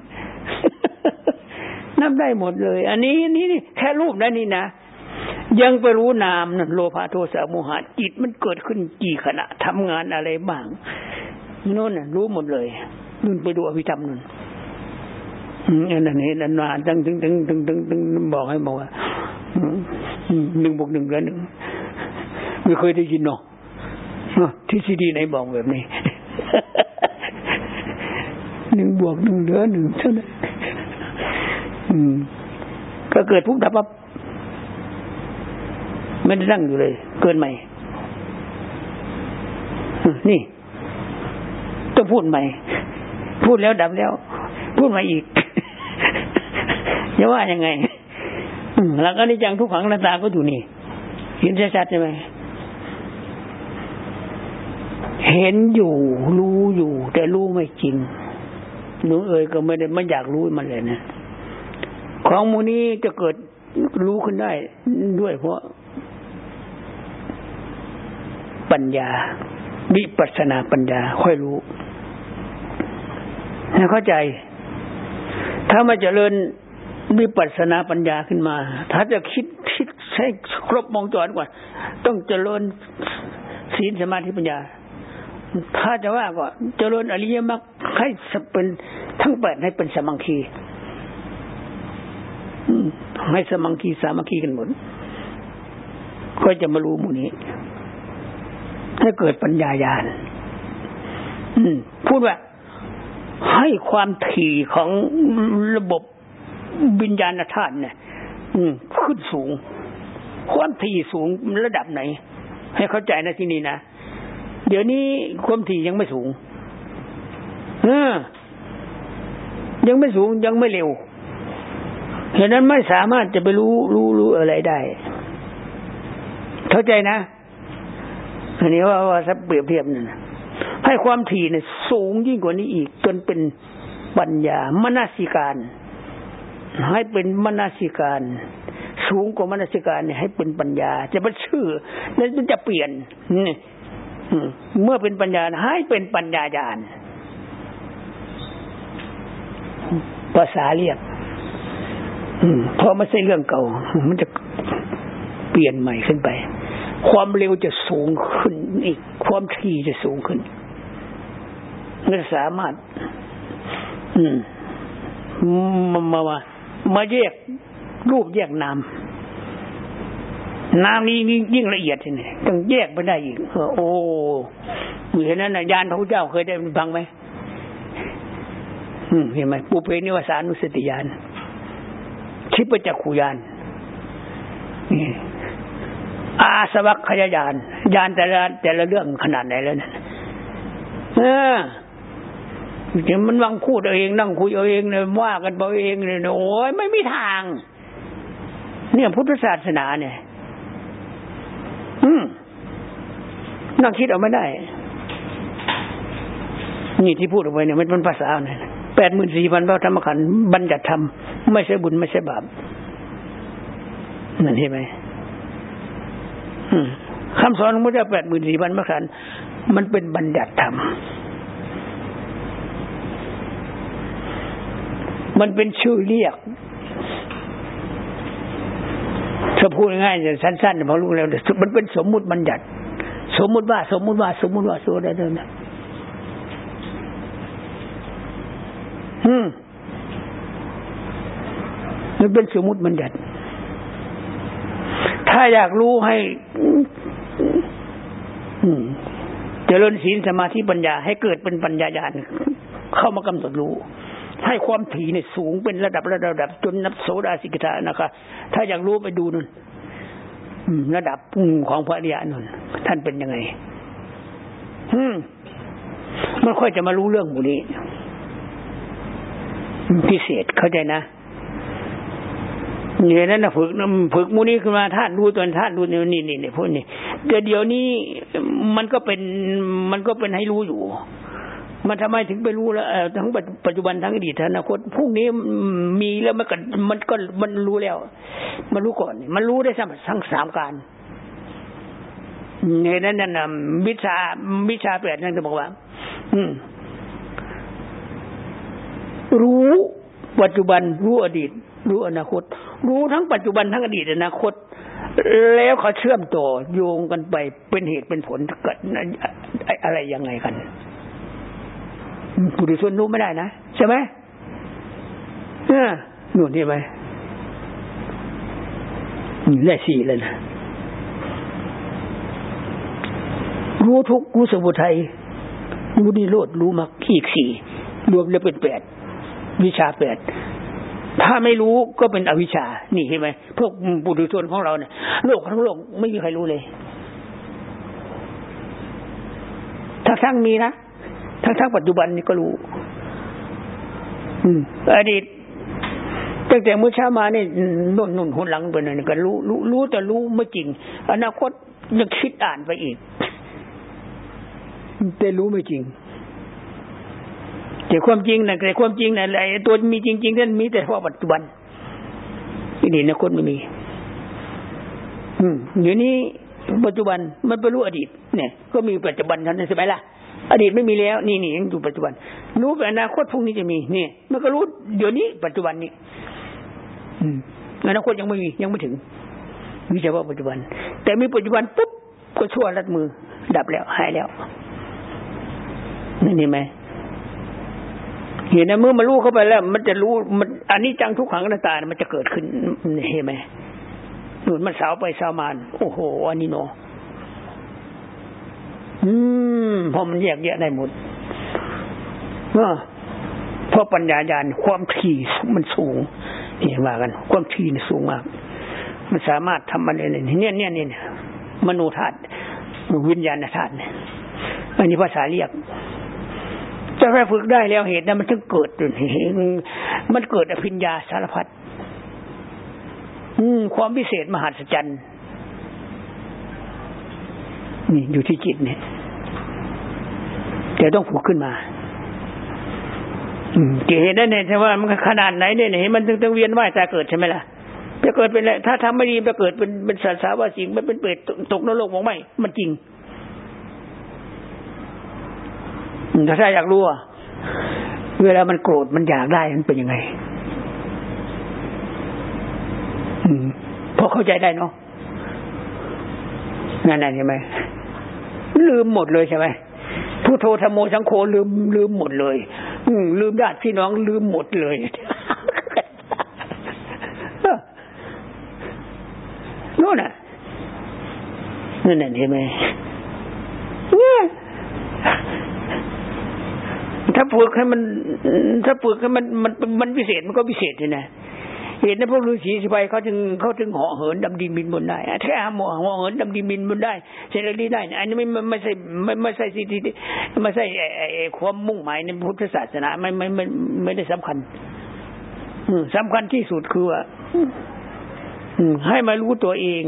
นับได้หมดเลย อันนี้นี่นี่แค่รูปนะนี่นะยังไปรู้นามนั่นโลภะโทสะโมหะจิตมันเกิดขึ้นกี่ขณะทำงานอะไรบ้าง น่นน่ะ รู้หมดเลยนู่นไปดูอภิธรรมนู่นอันนั้นเห็นอันนาตั้งตึงตึงตึงตึงตึงบอกให้บอกว่าหนึ่งบวกหนึ่งเหลือหนึ่งไม่เคยได้ยินเนาะที่ซีดีไหนบอกแบบนี้หนึ่งบวกหนึ่งเหลือหนึ่งเท่านั้นก็เกิดพุกดับปั๊บไม่ได้นั่งอยู่เลย เกินใหม่นี่ ต้องพูดใหม่ พูดแล้วดับแล้ว พูดใหม่อีกจะว่ายังไงแล้วก็นิจังทุกขังนาตาก็อยู่นี่ เห็นชัดๆใช่ไหมเห็นอยู่รู้อยู่ แต่รู้ไม่จริงหนูเอ๋ยก็ไม่ได้ไม่อยากรู้มันเลยนะของมูนี้จะเกิดรู้ขึ้นได้ด้วยเพราะ ปัญญา วิปัสนาปัญญา ค่อยรู้ ให้เข้าใจ ถ้ามาเจริญวิปัสนาปัญญาขึ้นมา ถ้าจะคิดคิดใช้ครบวงจรก่อนต้องเจริญศีลสมาธิปัญญา ถ้าจะว่าก็เจริญอริยมรรคให้เป็นทั้งแปดให้เป็นสมังคีให้สมังคีสามัคคีกันหมด ก็จะมารู้มูนี้ให้เกิดปัญญาญาณพูดว่า ให้ความถี่ของระบบวิญญาณธาตุเนี่ยขึ้นสูง ความถี่สูงระดับไหน ให้เข้าใจนะที่นี่นะ เดี๋ยวนี้ความถี่ยังไม่สูงเออยังไม่สูงยังไม่เร็วเหตุนั้นไม่สามารถจะไปรู้รู้รู้อะไรได้ เข้าใจนะอันนี้ว่าว่าสักเปรียบเทียบนั่น ให้ความถี่เนี่ยสูงยิ่งกว่านี้อีก จนเป็นปัญญามนาสิการ ให้เป็นมนาสิการ สูงกว่ามนาสิการเนี่ยให้เป็นปัญญา จะเป็นชื่อ แล้วมันจะเปลี่ยนนี่เมื่อเป็นปัญญาให้เป็นปัญญาญาณภาษาเรียกเพราะไม่ใช่เรื่องเก่า มันจะเปลี่ยนใหม่ขึ้นไป ความเร็วจะสูงขึ้นอีก ความถี่จะสูงขึ้น มันสามารถ อืมมามามาแยกรูปแยกนามนามนี้ยิ่งละเอียดทีนี่ต้องแยกไปได้อีกโอ้เห็นนั้นนะยานพระพุทธเจ้าเคยได้ฟังไหมเห็นไหมปุเพนิวสานุสติยานชิปจักขุยานอาสวัคขยายานยานแต่ละแต่ละเรื่องขนาดไหนแล้วนั่นเออ เดี๋ยวมันวังพูดเอาเองนั่งคุยเอาเองเลยว่ากันเอาเองเลยโอ้ยไม่มีทาง เนี่ยพุทธศาสนาเนี่ย อืมนั่งคิดเอาไม่ได้ นี่ที่พูดออกไปเนี่ยมันเป็นภาษาเนี่ยแปดหมื่นสี่พันพระธรรมขันธ์บัญญัติธรรม ไม่ใช่บุญไม่ใช่บาปนั่นเห็นไหมคำสอนของพระเจ้าแปดหมื่นสี่พันพระขันธ์มันเป็นบัญญัติธรรม มันเป็นชื่อเรียกถ้าพูดง่ายๆสั้นๆพอรู้แล้วมันเป็นสมมุติบัญญัติ สมมุติว่า สมมุติว่า สมมุติว่าโซได้เดินนะอืมมันเป็นสมมุติบัญญัติ ถ้าอยากรู้ให้เจริญศีลสมาธิปัญญาให้เกิดเป็นปัญญาญาณเข้ามากำหนดรู้ ให้ความถี่เนี่ยสูงเป็นระดับระดับระดับจนนับโสดาสิกขานะคะ ถ้าอยากรู้ไปดูนั่นระดับของพระอริยนนท่านเป็นยังไง อืมมันค่อยจะมารู้เรื่องหมู่นี้พิเศษเข้าใจนะเนี่ยนั่นนะฝึกฝึกมูนี้ขึ้นมาท่านรู้ตัวท่านรู้นี่นี่นี่พวกนี้เดี๋ยวนี้มันก็เป็นมันก็เป็นให้รู้อยู่ มันทำไมถึงไปรู้แล้วทั้งปัจจุบันทั้งอดีตอนาคตพรุ่งนี้มีแล้วมันก็มันก็มันรู้แล้ว มันรู้ก่อน มันรู้ได้ทั้งสามการเนี่ยนั่นนั่นวิชาวิชาแปดนั่นจะบอกว่า อืม รู้ปัจจุบันรู้อดีต รู้อนาคต รู้ทั้งปัจจุบันทั้งอดีตอนาคต แล้วเขาเชื่อมต่อโยงกันไปเป็นเหตุเป็นผลกิดอะไรยังไงกัน ผู้ดุชนรู้ไม่ได้นะใช่ไหมเออหนุนนี่ไหมได้สี่เลยนะรู้ทุกรู้สมุทัยรู้นิโรธรู้มรรคอีกสี่รวมแล้วเป็นแปดวิชาแปดถ้าไม่รู้ก็เป็นอวิชชา นี่เห็นไหมพวกปุถุชนของเราเนี่ยโลกทั้งโลกไม่มีใครรู้เลย ถ้าทั้งมีนะ ทั้งทั้งปัจจุบันนี่ก็รู้ อืม อดีตตั้งแต่เมื่อเช้ามาเนี่ยนุ่นนุ่นหุนหลังไปหน่อยก็รู้รู้รู้แต่รู้ไม่จริง อนาคตยังคิดอ่านไปอีกแต่รู้ไม่จริงแต่ความจริงนะแต่ความจริงนะไอ้ตัวมีจริงๆนั่นมีแต่เฉพาะปัจจุบันที่นี่นะคนไม่มี อืมเดี๋ยวนี้ปัจจุบันมันไปรู้อดีต เนี่ย ก็มีปัจจุบันเท่านั้นใช่ไหมล่ะ อดีตไม่มีแล้ว นี่นี่ยังอยู่ปัจจุบัน รู้ไปอนาคตพรุ่งนี้จะมีนี่มันก็รู้เดี๋ยวนี้ปัจจุบันนี้ อืมอนาคตยังไม่มียังไม่ถึงมีเฉพาะปัจจุบัน แต่มีปัจจุบันปุ๊บก็ชั่วรัดมือ ดับแล้วหายแล้วนี่นี่ไหมเห็นนะเมื่อมารู้เข้าไปแล้ว มันจะรู้มันอันนี้จังทุกขังหน้าตามันจะเกิดขึ้นเห็นไหมหนุนมันสาวไปสาวมานโอ้โห อันนี้เนาะ อืมพอมันแยกแยะได้หมดเพราะปัญญาญาณความถี่มันสูงนี่ว่ากัน ความถี่สูงมาก มันสามารถทำมันได้เลยเนี่ยเนี่ยเนี่ยมโนธาตุวิญญาณธาตุอันนี้ภาษาเรียกจะไปฝึกได้แล้วเหตุนั้นมันถึงเกิดมันเกิดอภิญญาสารพัดอืม ความพิเศษมหัศจรรย์นี่อยู่ที่จิตเนี่ย แต่ต้องฝึกขึ้นมาอืมเห็นได้เนี่ยใช่ว่ามันขนาดไหนเนี่ยเห็นมันถึงต้องเวียนว่ายตาเกิดใช่ไหมล่ะจะเกิดเป็นอะไรถ้าทำไม่ดีจะเกิดเป็นเป็นสาสาวาสิงมันเป็นเปรตตกนรกมองไม่มันจริงถ้าอยากรู้ว่าเวลามันโกรธมันอยากได้มันเป็นยังไงอืมพอเข้าใจได้เนาะนั่นนั่นใช่ไหมลืมหมดเลยใช่ไหม ผู้โทธโมสังโฆลืมลืมหมดเลย อืลืมญาติพี่น้องลืมหมดเลย นู่นน่ะนั่นน่ะใช่ไหมเนี่ยถ้าปลูกให้มัน ถ้าปลูกให้มันมันมันพิเศษมันก็พิเศษเลยนะ เห็นนะพวกฤาษีสิไปเขาถึงเขาถึงเหาะเหินดำดินบินบนได้แค่หมอเหาะเหินดำดินบินบนได้เสรีได้ อันนี้ไม่ไม่ใช่ไม่ไม่ใช่สิ่งที่ไม่ใช่ความมุ่งหมายในพุทธศาสนาไม่ไม่ไม่ไม่ได้สำคัญสำคัญที่สุดคือว่าให้มารู้ตัวเอง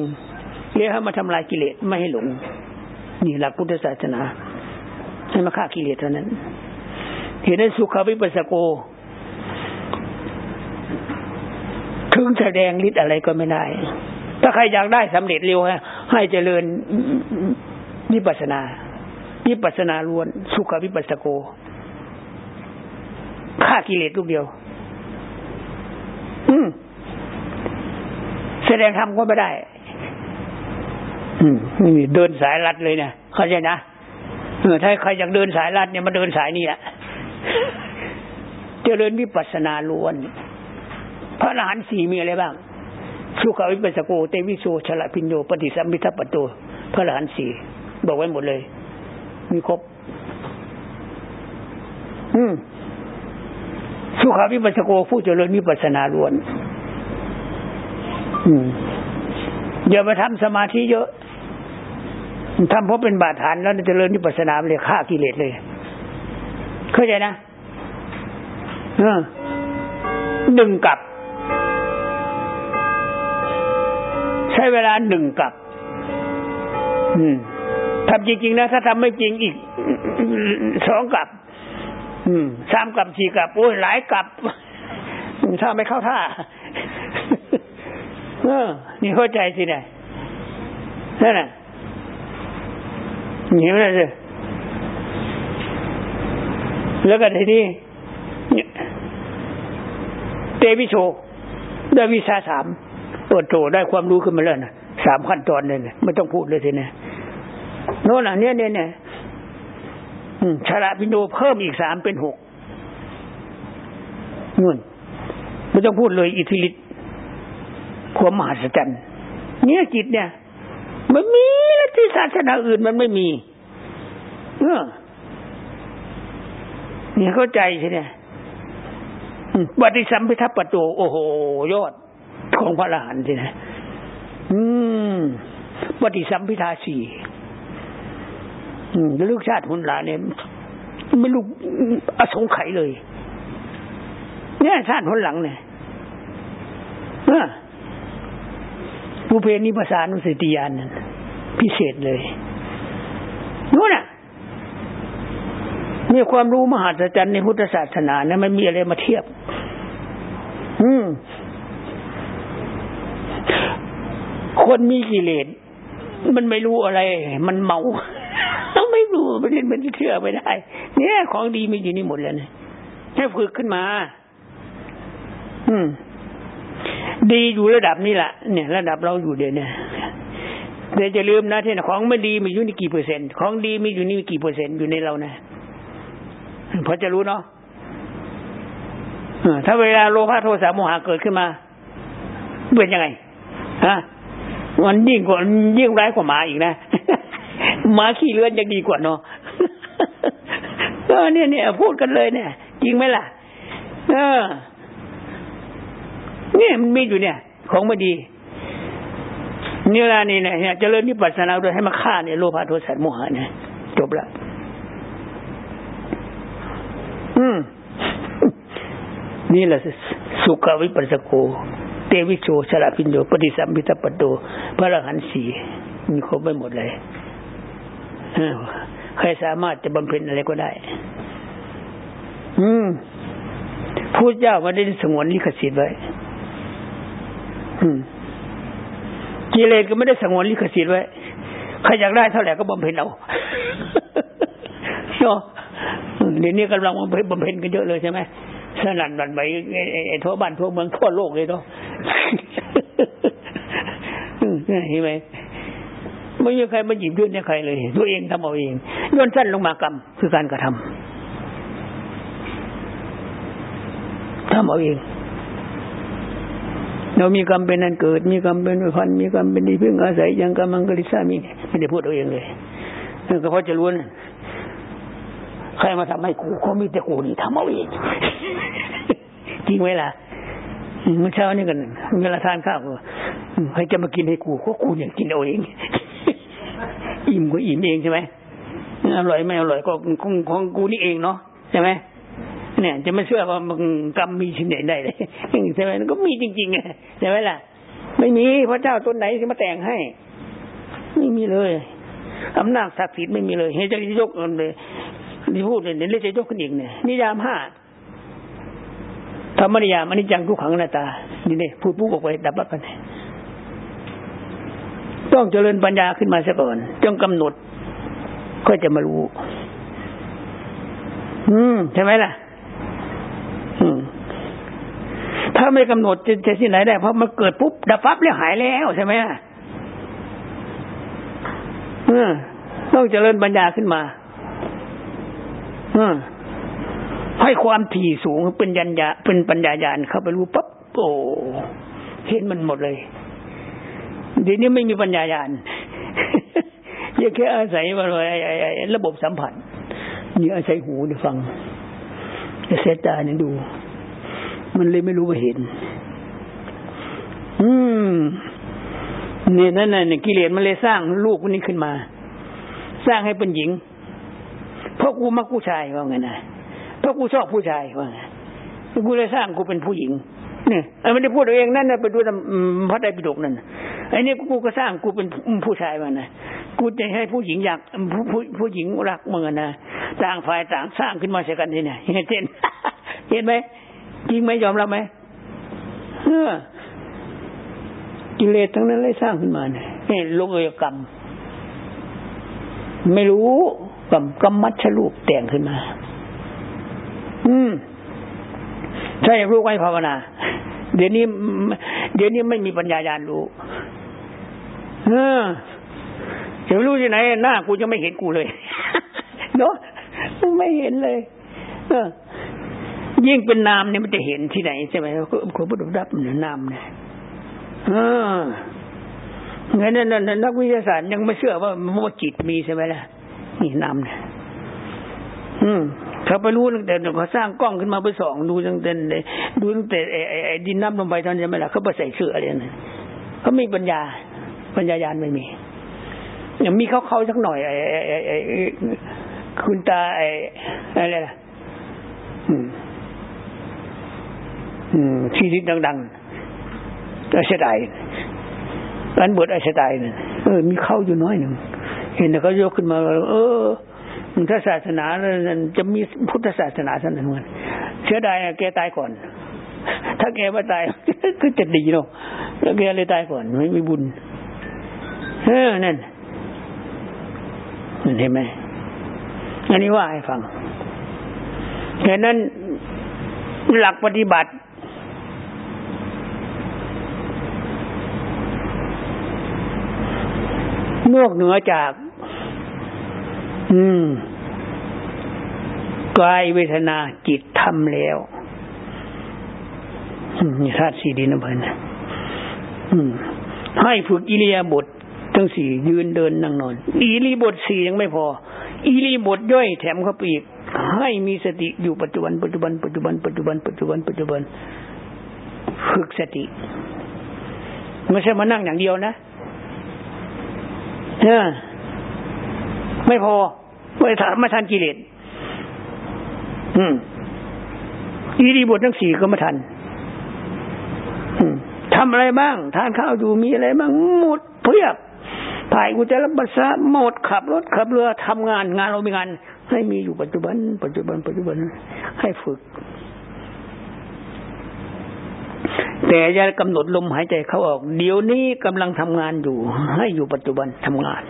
เรียกให้มาทำลายกิเลสไม่ให้หลง นี่หลักพุทธศาสนา ให้มาฆ่ากิเลสเท่านั้นเห็นในสุขวิปัสสโก ถึงแสดงฤทธิ์อะไรก็ไม่ได้ ถ้าใครอยากได้สำเร็จเร็วฮะให้เจริญวิปัสนาวิปัสนาล้วน สุขวิปัสสโกฆ่ากิเลสลูกเดียว อืม แสดงธรรมก็ไม่ได้ อืมเดินสายรัดเลยเนะเข้าใจนะเออถ้าใครอยากเดินสายรัดเนี่ยมาเดินสายนี่แหละเจริญวิปัสนาล้วน พระอรหันต์สี่มีอะไรบ้างสุขวิปัสสโกเตวิโสชละพิญโยปฏิสัมพิทัปปโตพระอรหันต์สี่บอกไว้หมดเลย มีครบ อืมสุขาวิปัสสโกผู้เจริญวิปัสนาล้วน อืมอย่ามาทำสมาธิเยอะทำเพราะเป็นบาดฐานแล้วเจริญวิปัสนาเลยฆ่ากิเลสเลย เข้าใจนะเออหนึ่งกลับ ใช้เวลาหนึ่งกับ อืมทำจริงๆนะ ถ้าทำไม่จริงอีกสองกับ อืมสามกับสี่กับโอ้ยหลายกับถ้าไม่เข้าท่าเออนี่เข้าใจสิเนี่ยนั่นน่ะเห็นไหมสิแล้วก็ทีนี้เตวิโชได้วิชาสาม ตัวโตได้ความรู้ขึ้นมาแล้วนะสามขั้นตอนเลยนะไม่ต้องพูดเลยทีนี้โน่นน่ะเนี่ยเนี่ยเนี่ยชาลาพินโดเพิ่มอีกสามเป็นหกนู่นไม่ต้องพูดเลยอิทธิฤทธิ์ความมหัศจรรย์เนี่ยจิตเนี่ยมันมีที่ศาสนาอื่นมันไม่มีเออเนี่ยเข้าใจใช่ไหมปฏิสัมพิทัปโตโอ้โห ยอด ของพระอรหันต์ใช่ไหมอืม ปฏิสัมพิทาสี่ลูกชาติหุนหลาเนี่ยไม่ลูกอสงไขยเลย เนี่ยชาติหุนหลังเนี่ยผู้เพนิภาษานุสติยานนั้นพิเศษเลยนู่นน่ะนี่ความรู้มหาศาลในพุทธศาสนานะมันมีอะไรมาเทียบ อืม คนมีกิเลสมันไม่รู้อะไร มันเมาต้องไม่รู้มันมันเชื่อไม่ได้ เนี่ย ของดีมีอยู่นี่หมดแล้วนี่ยแค่ฝึกขึ้นมา อืม ดีอยู่ระดับนี้แหละเนี่ย ระดับเราอยู่เดี๋ยวนี้เดี๋ยวจะลืมนะที่ของไม่ดีมีอยู่นี่กี่เปอร์เซ็นต์ของดีมีอยู่นี่กี่เปอร์เซ็นต์อยู่ในเรานะพอจะรู้เนาะถ้าเวลาโลภะโทสะโมหะเกิดขึ้นมาเป็นยังไงฮะ มันยิ่งกว่ายิ่งร้ายกว่าหมาอีกนะหมาขี้เลือนยังดีกว่าเนาะก็เนี่ยเนี่ยพูดกันเลยเนี่ย จริงไหมล่ะ เออ เนี่ยมันมีอยู่เนี่ย ของไม่ดีนี่ละนี่เนี่ยเจริญนิพพานาโดยให้มาฆ่าเนี่ยโลภะโทสะโมหะเนี่ยจบละอืมนี่แหละสุขวิปัสสโก เตวิโชชลาพินโยปฏิสัมพิทัปโตพระอรหันต์สี่มีครบไปหมดเลยใครสามารถจะบำเพ็ญอะไรก็ได้ อืมพูดเจ้ามาได้สงวนลิขสิทธิ์ไว้กิเลสก็ไม่ได้สงวนลิขสิทธิ์ไว้ใครอยากได้เท่าไหร่ก็บำเพ็ญเอาเนาะเดี๋ยวนี้กำลังบำเพ็ญบำเพ็ญกันเยอะเลยใช่ไหมสนั่นบันไปไอ้ทั่วบ้านทั่วเมืองทั่วโลกเลยเนาะ เห็นไหมไม่มีใครมาหยิบยื่นให้ใครเลย ตัวเองทำเอาเองย่นสั้นลงมากรรมคือการกระทำทำเอาเองเรามีกรรมเป็นนันเกิด มีกรรมเป็นพัน มีกรรมเป็นดีพึ่งอาศัยยังกรรมังกริสามีไม่ได้พูดเอาเองเลยนั่นก็เพราะจะรู้นใครมาทำให้กูเขามีแต่กูนี่ทำเอาเอง จริงไหมล่ะ เมื่อเช้านี่กันเวลาทานข้าวใครจะมากินให้กูก็กูอยากกินเอาเอง อิ่มก็อิ่มเองใช่ไหมอร่อยไม่อร่อยก็ของของกูนี่เองเนาะใช่ไหมเนี่ย จะไม่เชื่อว่ามันกรรมมีที่ไหนได้เลยใช่ไหมก็มีจริงๆไงใช่ไหมล่ะ ไม่มีพระเจ้าตนไหนที่มาแต่งให้ ไม่มีเลยอำนาจศักดิ์สิทธิ์ไม่มีเลยเฮ้ยจะยกเลยที่พูดเนี่ยเดี๋ยวจะยกขึ้นอีกเนี่ยนิยามห้า ธรรมนิยามอนนี้จังทุกขังหน้าตา นี่เนี่ยพูดปุ๊บออกไปดับปั๊บไปต้องเจริญปัญญาขึ้นมาซะก่อนจงกำหนด ก็จะมารู้ อืมใช่ไหมล่ะ อืมถ้าไม่กำหนดจะจะที่ไหนได้ เพราะมันเกิดปุ๊บดับปั๊บแล้วหายแล้วใช่ไหมล่ะเออต้องเจริญปัญญาขึ้นมาเออ ให้ความถี่สูงเป็นยัญญาเป็นปัญญาญาณเข้าไปรู้ปั๊บโอ้เห็นมันหมดเลยเดี๋ยวนี้ไม่มีปัญญาญาณยังแค่อาศัยว่าระบบสัมผัสนี่อาศัยหูได้ฟังอาศัยตาเนี่ยดู มันเลยไม่รู้ว่าเห็น อืมเนี่ยนั่นน่ะกิเลสมันเลยสร้างลูกคนนี้ขึ้นมา สร้างให้เป็นหญิงเพราะกูมักผู้ชายว่าไงนะ ราะกูชอบผู้ชายว่าไงกูเลยสร้างกูเป็นผู้หญิงเนี่ยไม่ได้พูดเองนั่นนะไปดูพระไตรปิฎกนั่นไอ้นี่กูก็สร้างกูเป็นผู้ชายมานะกูจะให้ผู้หญิงอยากผู้ผู้ผู้หญิงรักมึงนะต่างฝ่ายต่างสร้างขึ้นมาเสียกันที่เนี่ยเห็นเห็นไหมจริงไหมยอมรับไหมเออกิเลสทั้งนั้นเลยสร้างขึ้นมาเนี่ยนี่ลงเอยกรรม ไม่รู้กรรมกรรมมัชลูกแต่งขึ้นมา อืมถ้าอยากรู้ไว้ภาวนา เดี๋ยวนี้ เดี๋ยวนี้ไม่มีปัญญายานรู้ เออจะรู้ที่ไหนหน้ากูจะไม่เห็นกูเลยเนาะไม่เห็นเลย เออ ยิ่งเป็นนามเนี่ยมันจะเห็นที่ไหนใช่ไหมคุณพุทธรับเนี่ยนามเนี่ยเอองั้นนั่นนักวิทยาศาสตร์ยังไม่เชื่อว่าว่าจิตมีใช่ไหมล่ะนี่นามเนี่ย อืมเขาไปรู้ตั้งแต่เขาสร้างกล้องขึ้นมาไปส่องดูตั้งแต่ดูตั้งแต่ไอ้ดินน้ำลงไปตอนนี้ไม่ละเขาไปใส่เสื้ออะไรนั่นเขามีปัญญา ปัญญายานไม่มีอย่างมีเขาเขาสักหน่อยไอ้ไอ้ไอ้คุณตาไอ้อะไรล่ะอืม อืมชีวิตดังๆไอ้เสดายอันบทไอ้เสดายเนี่ยเออมีเข้าอยู่น้อยหนึ่งเห็นเขายกขึ้นมา เออ ถ้าศาสนาจะมีพุทธศาสนาท่านนั้นเสียดายแกตายก่อน ถ้าแกไม่ตายก็จะดีเนาะแล้วแกเลยตายก่อนไม่มีบุญเออนั่นเห็นไหมอันนี้ว่าให้ฟังแค่นั้นหลักปฏิบัตินอกเหนือจาก อืมกายเวทนาจิตทำแล้วนี่ธาตุสี่ดินน้ำพันให้ฝึกอิริยาบถทั้งสี่ยืนเดินนั่งนอน อิริบทสี่ยังไม่พอ อิริบทย่อยแถมเข้าไปอีก ให้มีสติอยู่ปัจจุบันปัจจุบันปัจจุบันปัจจุบันปัจจุบันปัจจุบันฝึกสติไม่ใช่มานั่งอย่างเดียวนะเออ ไม่พอไม่ทันไม่ทันกิเลสอืมอีดีบททั้งสี่ก็ไม่ทันทำอะไรบ้าง ทานข้าวอยู่มีอะไรบ้างหมดเพียบถ่ายกุจรับปัสสะหมดขับรถขับเรือทำงานงานเรามีงาน ให้มีอยู่ปัจจุบัน ปัจจุบัน ปัจจุบัน ให้ฝึก แต่อย่ากำหนดลมหายใจเข้าออก เดี๋ยวนี้กำลังทำงานอยู่ ให้อยู่ปัจจุบันทำงาน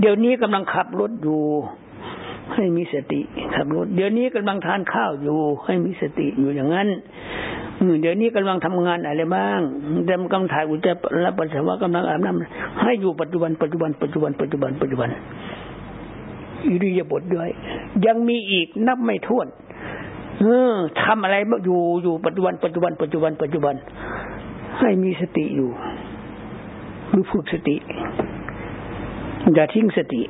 เดี๋ยวนี้กำลังขับรถอยู่ ให้มีสติขับรถ เดี๋ยวนี้กำลังทานข้าวอยู่ ให้มีสติอยู่อย่างนั้นเดี๋ยวนี้กำลังทำงานอะไรบ้างเดิมกำลังถ่ายอุจจาระปัสสาวะกำลังอาบน้ำให้อยู่ปัจจุบันปัจจุบันปัจจุบันปัจจุบันปัจจุบันอิริยาบถด้วย ยังมีอีกนับไม่ถ้วน เออทำอะไรบ้างอยู่อยู่ปัจจุบันปัจจุบันปัจจุบันปัจจุบัน ให้มีสติอยู่รู้ฝึกสติ อย่าทิ้งสติ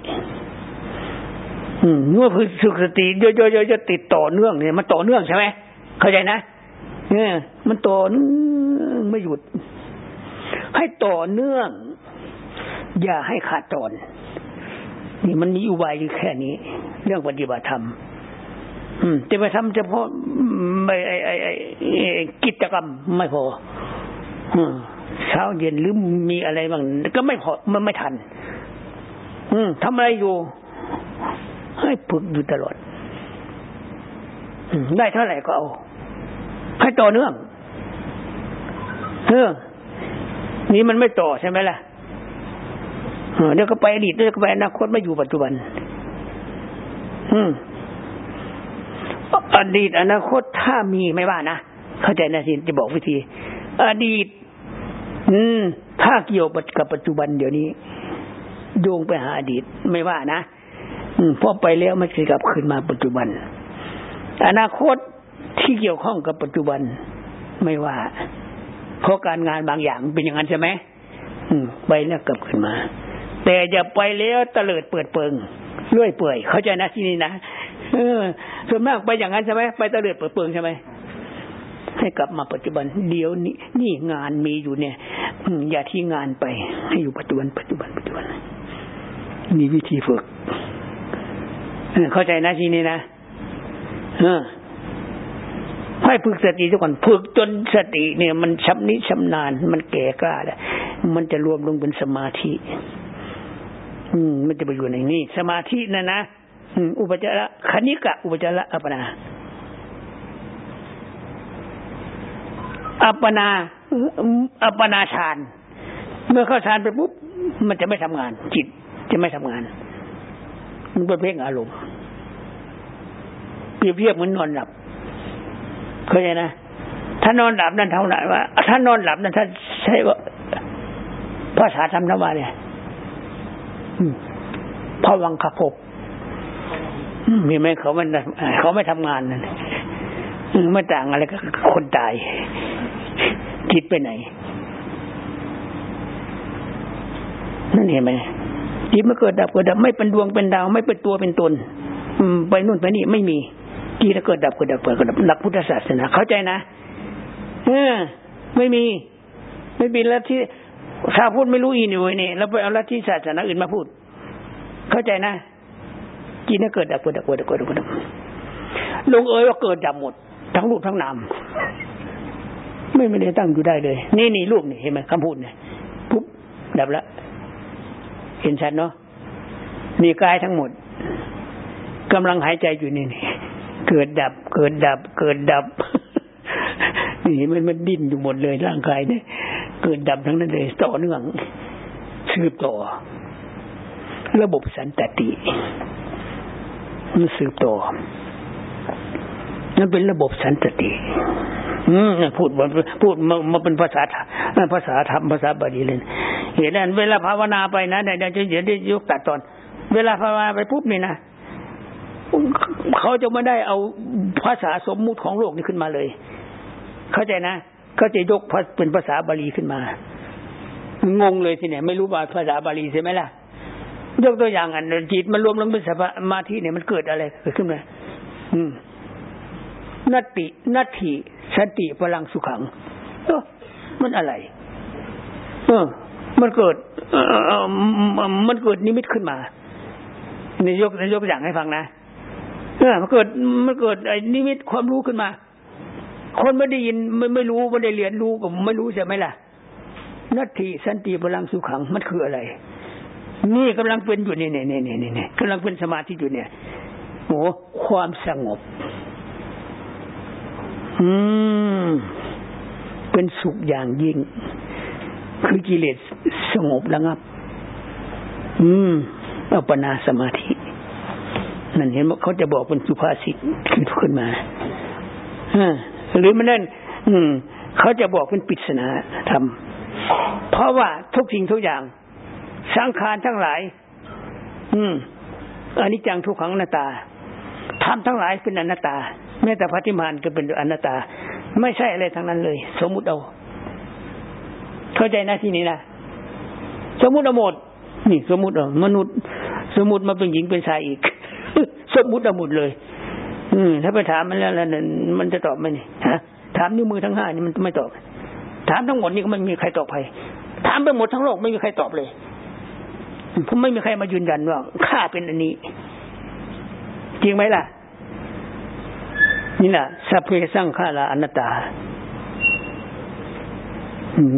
อืมเมื่อฝึกสติเยอะๆจะติดต่อเนื่องเนี่ยมันต่อเนื่องใช่ไหมเข้าใจนะเนี่ยมันต่อเนื่องไม่หยุด ให้ต่อเนื่อง อย่าให้ขาดตอน นี่มันมีอุบายอยู่แค่นี้ เรื่องปฏิบัติธรรมจะไปทำเฉพาะไม่ไอไอไอกิจกรรมไม่พอเช้าเย็นหรือมีอะไรบ้างก็ไม่พอมันไม่ทัน อืมทำอะไรอยู่ ให้ฝึกอยู่ตลอดได้เท่าไหร่ก็เอา ให้ต่อเนื่องเออนี่มันไม่ต่อใช่ไหมล่ะเดี๋ยวก็ไปอดีตเดี๋ยวก็ไปอนาคตไม่อยู่ปัจจุบัน อืมอดีตอนาคตถ้ามีไม่ว่านะเข้าใจนะสิจะบอกวิธี อดีต อืม ถ้าเกี่ยวกับปัจจุบันเดี๋ยวนี้ โยงไปหาอดีตไม่ว่านะพอไปแล้วมันจะกลับคืนมาปัจจุบัน อนาคตที่เกี่ยวข้องกับปัจจุบันไม่ว่าเพราะการงานบางอย่างเป็นอย่างนั้นใช่ไหมไปแล้วกลับขึ้นมา แต่จะไปแล้วตะลิดเปิดเปิงเลื่อยเปื่อย เข้าใจนะที่นี่นะเออส่วนมากไปอย่างนั้นใช่ไหมไปตะลิดเปิดเปิงใช่ไหมให้กลับมาปัจจุบัน เดี๋ยวนี้นี่งานมีอยู่เนี่ยอย่าที่งานไป ให้อยู่ปัจจุบันปัจจุบันปัจจุบัน นี่วิธีฝึกเข้าใจนะทีนี้นะเออให้ฝึกสติทุกคนฝึกจนสติเนี่ย มันชำนิชำนาญมันแก่กล้าแล้วมันจะรวมลงเป็นสมาธิ อืม มันจะไปอยู่ในนี้ สมาธินั่นนะอุปจาระคณิกะ อุปจาระอัปปนา อัปปนาอัปปนาฌาน เมื่อเข้าฌานไปปุ๊บ มันจะไม่ทำงานจิต จะไม่ทำงาน มันเป็นเพ่งอารมณ์เปรียบเทียบเหมือนนอนหลับเข้าใจนะถ้านอนหลับนั่นเท่าไหร่ว่าถ้านอนหลับนั่นถ้าใช่ว่าภาษาธรรมนว่าเนี่ยพวังขภพมีไหมเขาไม่เขาไม่ทำงานนั่นไม่ต่างอะไรก็คนตายคิดไปไหนนั่นเห็นไหม จิตมันเกิดดับเกิดดับไม่เป็นดวงเป็นดาวไม่เป็นตัวเป็นตนไปนู่นไปนี่ไม่มีจิตเกิดดับเกิดดับเกิดดับหลักพุทธศาสนาเข้าใจนะเออไม่มี ไม่มีแล้วที่ชาพูดไม่รู้อีนี่เว้ยนี่แล้วไปเอาลัทธิศาสนาอื่นมาพูด เข้าใจนะจิตเกิดดับเกิดดับเกิดดับเกิดดับลงเอยว่าเกิดดับหมด ทั้งรูปทั้งนามไม่ไม่ได้ตั้งอยู่ได้เลย นี่นี่รูปนี่เห็นไหมคำพูดเนี่ยปุ๊บดับละ เห็นชัดเนาะมีกายทั้งหมดกำลังหายใจอยู่นี่นี่เกิดดับ เกิดดับ เกิดดับนี่มันมันดิ้นอยู่หมดเลยร่างกายเนี่ยเกิดดับทั้งนั้นเลยต่อเนื่องสืบต่อ ระบบสันตติมันสืบต่อนั่นเป็นระบบสันตติ อืมพูดพูดมามาเป็นภาษาภาษาธรรมภาษาบาลีเลยเห็นนั้นเวลาภาวนาไปนะเดี๋ยจะเดี๋ยวได้ยกตัดตอน เวลาภาวนาไปปุ๊บนี่นะเขาจะไม่ได้เอาภาษาสมมุติของโลกนี้ขึ้นมาเลย เข้าใจนะเขาจะยกเป็นภาษาบาลีขึ้นมา งงเลยทีเนี่ยไม่รู้ว่าภาษาบาลีใช่ไหมล่ะ ยกตัวอย่างอันจิตมันรวมลงเป็นสมาธิเนี่ยมันเกิดอะไรเกิดขึ้นมาอืม นัตตินัตถิสติพลังสุขังเออมันอะไร เออ มันเกิดเออมันเกิดนิมิตขึ้นมานี่ยกนยกอย่างให้ฟังนะเออมันเกิดมันเกิดไอ้นิมิตความรู้ขึ้นมา คนไม่ได้ยินไม่ไม่รู้ไม่ได้เรียนรู้ก็ไม่รู้ใช่ไหมล่ะนัตถิสันติพลังสุขังมันคืออะไร นี่กำลังเป็นอยู่นี่เนี่ยเนี่ยเนี่ยเนี่ยกำลังเป็นสมาธิอยู่เนี่ยโอ้ความสงบ อืม เป็นสุขอย่างยิ่ง คือกิเลสสงบระงับ อืมอัปปนาสมาธิ นั่นเห็นว่าเขาจะบอกเป็นสุภาษิตขึ้นมาหรือมันนั่นอืม เขาจะบอกเป็นปริศนาธรรมเพราะว่าทุกสิ่งทุกอย่าง สังขารทั้งหลาย อืมอันนี้จังทุกขังอนัตตาทำทั้งหลายเป็นอนัตตา แม้แต่พระธิมานก็เป็นอนัตตา ไม่ใช่อะไรทั้งนั้นเลย สมมุติเอา เข้าใจนะที่นี้นะสมมุติเอาหมดนี่ สมมุติเอามนุษย์ สมมุติมาเป็นหญิงเป็นชายอีก สมมุติเอาหมดเลย อืม ถ้าไปถามมันแล้วแล้วมันจะตอบไหมนี่ฮะถามนิ้วมือทั้งห้านี่มันไม่ตอบ ถามทั้งหมดนี่ก็ไม่มีใครตอบใครถามไปหมดทั้งโลกไม่มีใครตอบเลยเพราไม่มีใครมายืนยันว่าข้าเป็นอันนี้ จริงไหมล่ะ นี่แหละสัพเพสังขาราอนัตตา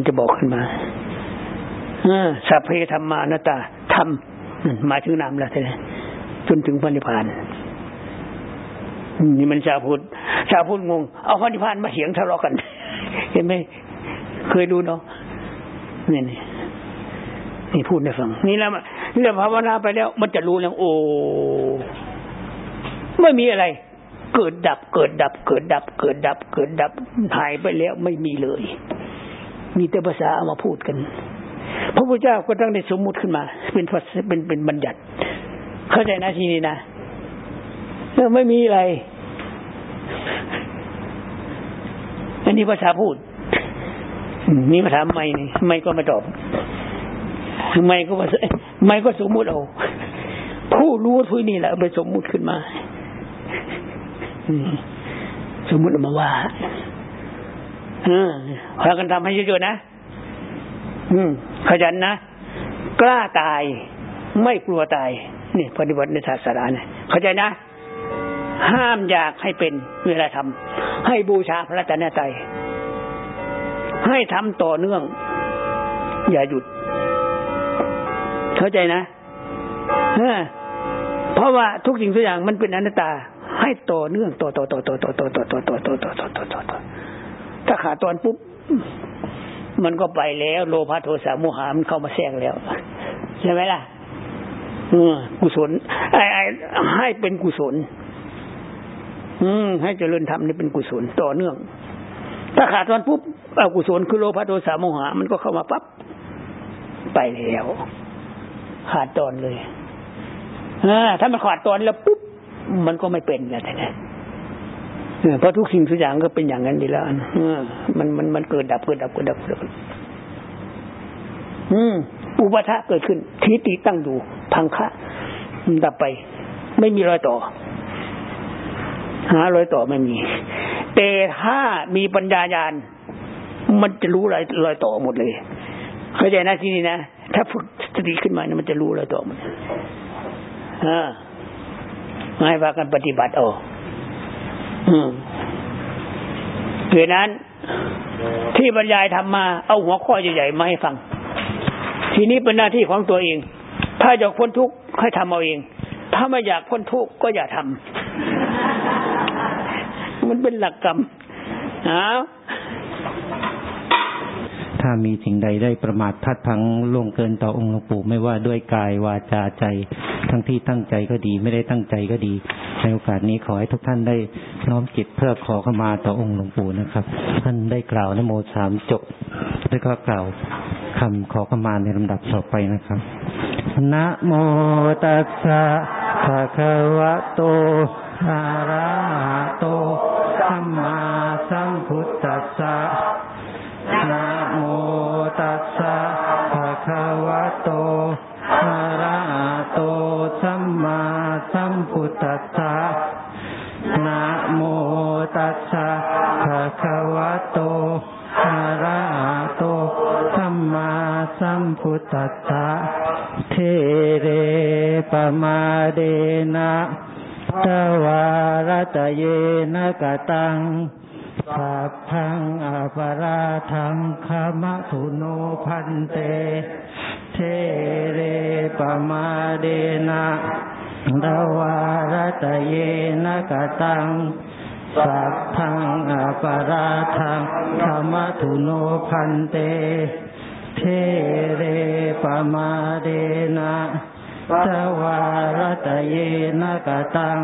จะบอกขึ้นมาอสัพเพธรรมานัตตาธรรมหมายถึงนามแล้วใช่ไหมจนถึงพระนิพพานนี่มันชาวพุทธชาวพุทธงง เอาพระนิพพานมาเถียงทะเลาะกัน เห็นไหมเคยดูเนาะนี่นี่นี่พูดให้ฟัง นี่แล้วนี่แล้วภาวนาไปแล้ว มันจะรู้แล้วโอ้ไม่มีอะไร เกิดดับเกิดดับ เกิดดับ เกิดดับ เกิดดับหายไปแล้วไม่มีเลย มีแต่ภาษาเอามาพูดกัน พระพุทธเจ้าก็ต้องได้สมมุติขึ้นมา เป็นเป็นเป็นบัญญัติ เข้าใจนะทีนี้นะไม่มีอะไร อันนี้ภาษาพูดนี่มาถามไม่นี่ไม่ก็มาตอบไม่ก็ว่าไม่ก็สมมุติเอาผู้รู้ทุยนี่แหละไปสมมุติขึ้นมา สมมุติออกมาว่าเออพากันทำให้เยอะๆนะ อืม ขยันนะ กล้าตาย ไม่กลัวตาย นี่ปฏิบัติในศาสนาเนี่ยเข้าใจนะ ห้ามอยากให้เป็นเวลาทำให้บูชาพระจันทร์ใจให้ทำต่อเนื่อง อย่าหยุด เข้าใจนะเพราะว่าทุกสิ่งทุกอย่างมันเป็นอนัตตา ให้ต่อเนื่องต่อต่อต่อต่อต่อต่อต่อต่อต่อต่อต่อต่อต่อต่อต่อถ้าขาดตอนปุ๊บมันก็ไปแล้วโลภะโทสะโมหะมันเข้ามาแทรกแล้ว ใช่ไหมล่ะกุศลไอ้ไอ้ให้เป็นกุศล อืม ให้เจริญธรรมนี่เป็นกุศลต่อเนื่อง ถ้าขาดตอนปุ๊บอกุศลคือโลภะโทสะโมหะมันก็เข้ามาปั๊บไปแล้ว ขาดตอนเลยอถ้ามันขาดตอนแล้วปุ๊บ มันก็ไม่เป็นแล้วแต่เพราะทุกสิ่งทุกอย่างก็เป็นอย่างนั้นดีแล้วมันมันมันเกิดดับเกิดดับเกิดดับเกิดอืมอุปทะเกิดขึ้นทิฏฐิตั้งอยู่พังคะดับไป ไม่มีรอยต่อ หารอยต่อไม่มี แต่ถ้ามีปัญญาญาณมันจะรู้รอยรอยต่อหมดเลยเข้าใจนะที่นี่นะถ้าฝึกสติขึ้นมาเนี่ยมันจะรู้รอยต่อหมดอ่า ให้ว่ากันปฏิบัติเอาอืมเพรนั้นที่บรรยายทำมาเอาหัวข้อใหญ่ๆมาให้ฟัง ทีนี้เป็นหน้าที่ของตัวเอง ถ้าอยากพ้นทุกข์ให้ทำเอาเอง ถ้าไม่อยากพ้นทุกข์ก็อย่าทำมันเป็นหลักกรรมอ้าวถ้ามีสิ่งใดได้ประมาทพัดพังล่วงเกินต่อองค์หลวงปู่ไม่ว่าด้วยกายวาจาใจ ทั้งที่ตั้งใจก็ดี ไม่ได้ตั้งใจก็ดี ในโอกาสนี้ขอให้ทุกท่านได้น้อมจิตเพื่อขอขมาต่อองค์หลวงปู่นะครับ ท่านได้กล่าวนโมสามจบแล้วก็กล่าวคำขอขมาในลำดับต่อไปนะครับนะโมตัสสะภะคะวะโตอะระหะโตสัมมาสัมพุทธัสสะ ปมาเดนะตวารตเยนะกตังสัพพังอปาราทังคามะทุโนพันเต เทเรปมาเดนะดาวารตเยนะกตังสัพพังอปาราทังคามะทุโนพันเต เทเรปมาเดนะ ดาวารตเยนกตัง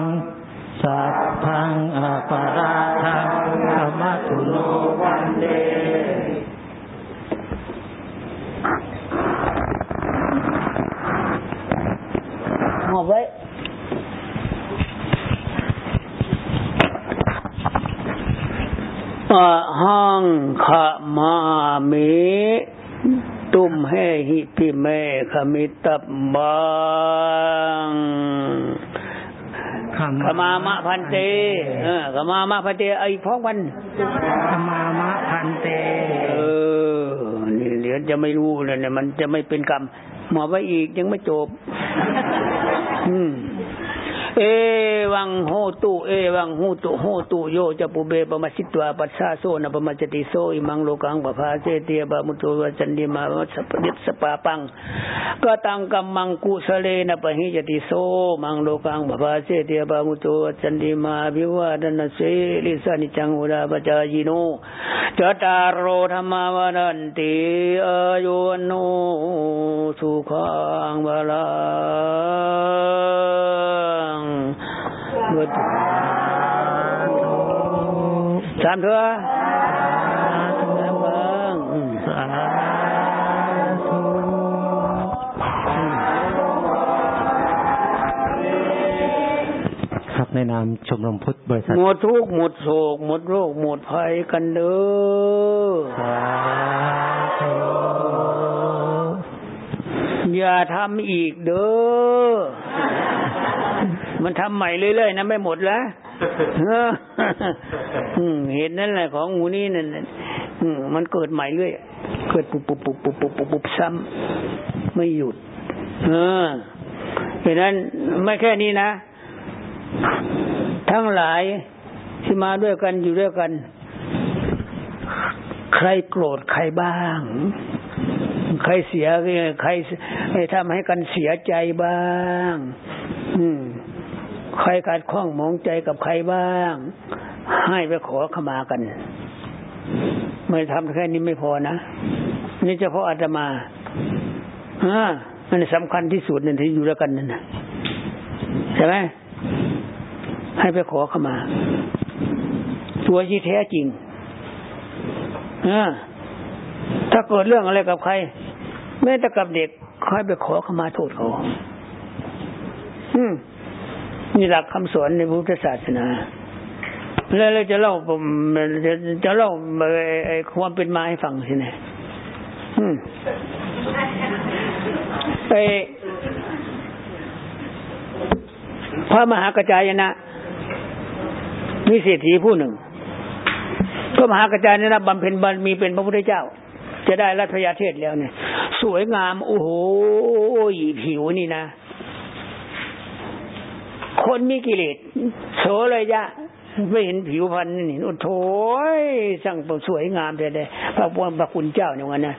สัพพังอปาราทังธรรมทุโนวันเดหอบไว้ห้องขมามิ ตุมให้หิพิเมขมิตับบางขมามะพันเตเออขมามะพันเตไอ้พ้องมันขมามะพันเต เออนี่เดี๋ยวจะไม่รู้เลยเนี่ยมันจะไม่เป็นกรรมหมอไว้อีกยังไม่จบ อืม เอวังโหตุ เอวังโหตุโหตุโยจะปุเบปมัสิตวาปัสสาโซนปมัจติโซอิมังโลกังปภาเจเตียบามุตโตวจันดิมาวัสปดิสปาปังกตังกัมมังกุสเลนะปหิจติโซมังโลกังปภาเจเตียบามุตโตวจันดิมาวิวาดนเสลิสานิจังอุราปจายโนจตารโรธรรมาวันติอายุโนสุขังบาลังบุตรสามเถอะสามเบิ้งอืมสาธุครับในนามชมรมพุทธบริษัทหมดทุกข์หมดโศกหมดโรคหมดภัยกันเด้อสาธุอย่าทำอีกเด้อ มันทำใหม่เรื่อยๆนะไม่หมดแล้วเอออืมเห็นนั่นแหละของหมูนี่นั่นน่ะอืมมันเกิดใหม่เรื่อยเกิดปุบปุบปุบปุบปุบปุบปุบซ้ำไม่หยุด เออเพราะนั้นไม่แค่นี้นะ ทั้งหลายที่มาด้วยกันอยู่ด้วยกัน ใครโกรธใครบ้าง ใครเสียใครให้ทำให้กันเสียใจบ้าง อืม ใครขาดข้องมองใจกับใครบ้าง ให้ไปขอขมากัน ไม่ทำแค่นี้ไม่พอนะ นี่เฉพาะอาตมาอ่ามันสำคัญที่สุดนั่นที่อยู่ด้วยกันนั่นนะใช่ไหมให้ไปขอขมา ตัวที่แท้จริงอ่าถ้าเกิดเรื่องอะไรกับใคร แม้แต่กับเด็กคอยไปขอขมาโทษเขา อืม นี่หลักคำสอนในพุทธศาสนา แล้วเราจะเล่าผมจะจะเล่าไอ้ความเป็นมาให้ฟังสินะอืมไอ้พระมหากระจายนะมีเศรษฐีผู้หนึ่งพระมหากระจายนะบำเพ็ญบารมีเป็นพระพุทธเจ้า จะได้รัตพยาเทศแล้วเนี่ย สวยงาม โอ้โหผิวนี่นะ คนมีกิเลสโสเลยยะไม่เห็นผิวพรรณนี่โอ้โถยช่างสวยงามแต่แต่พระพุทธพระคุณเจ้าเนี่ยวันนะ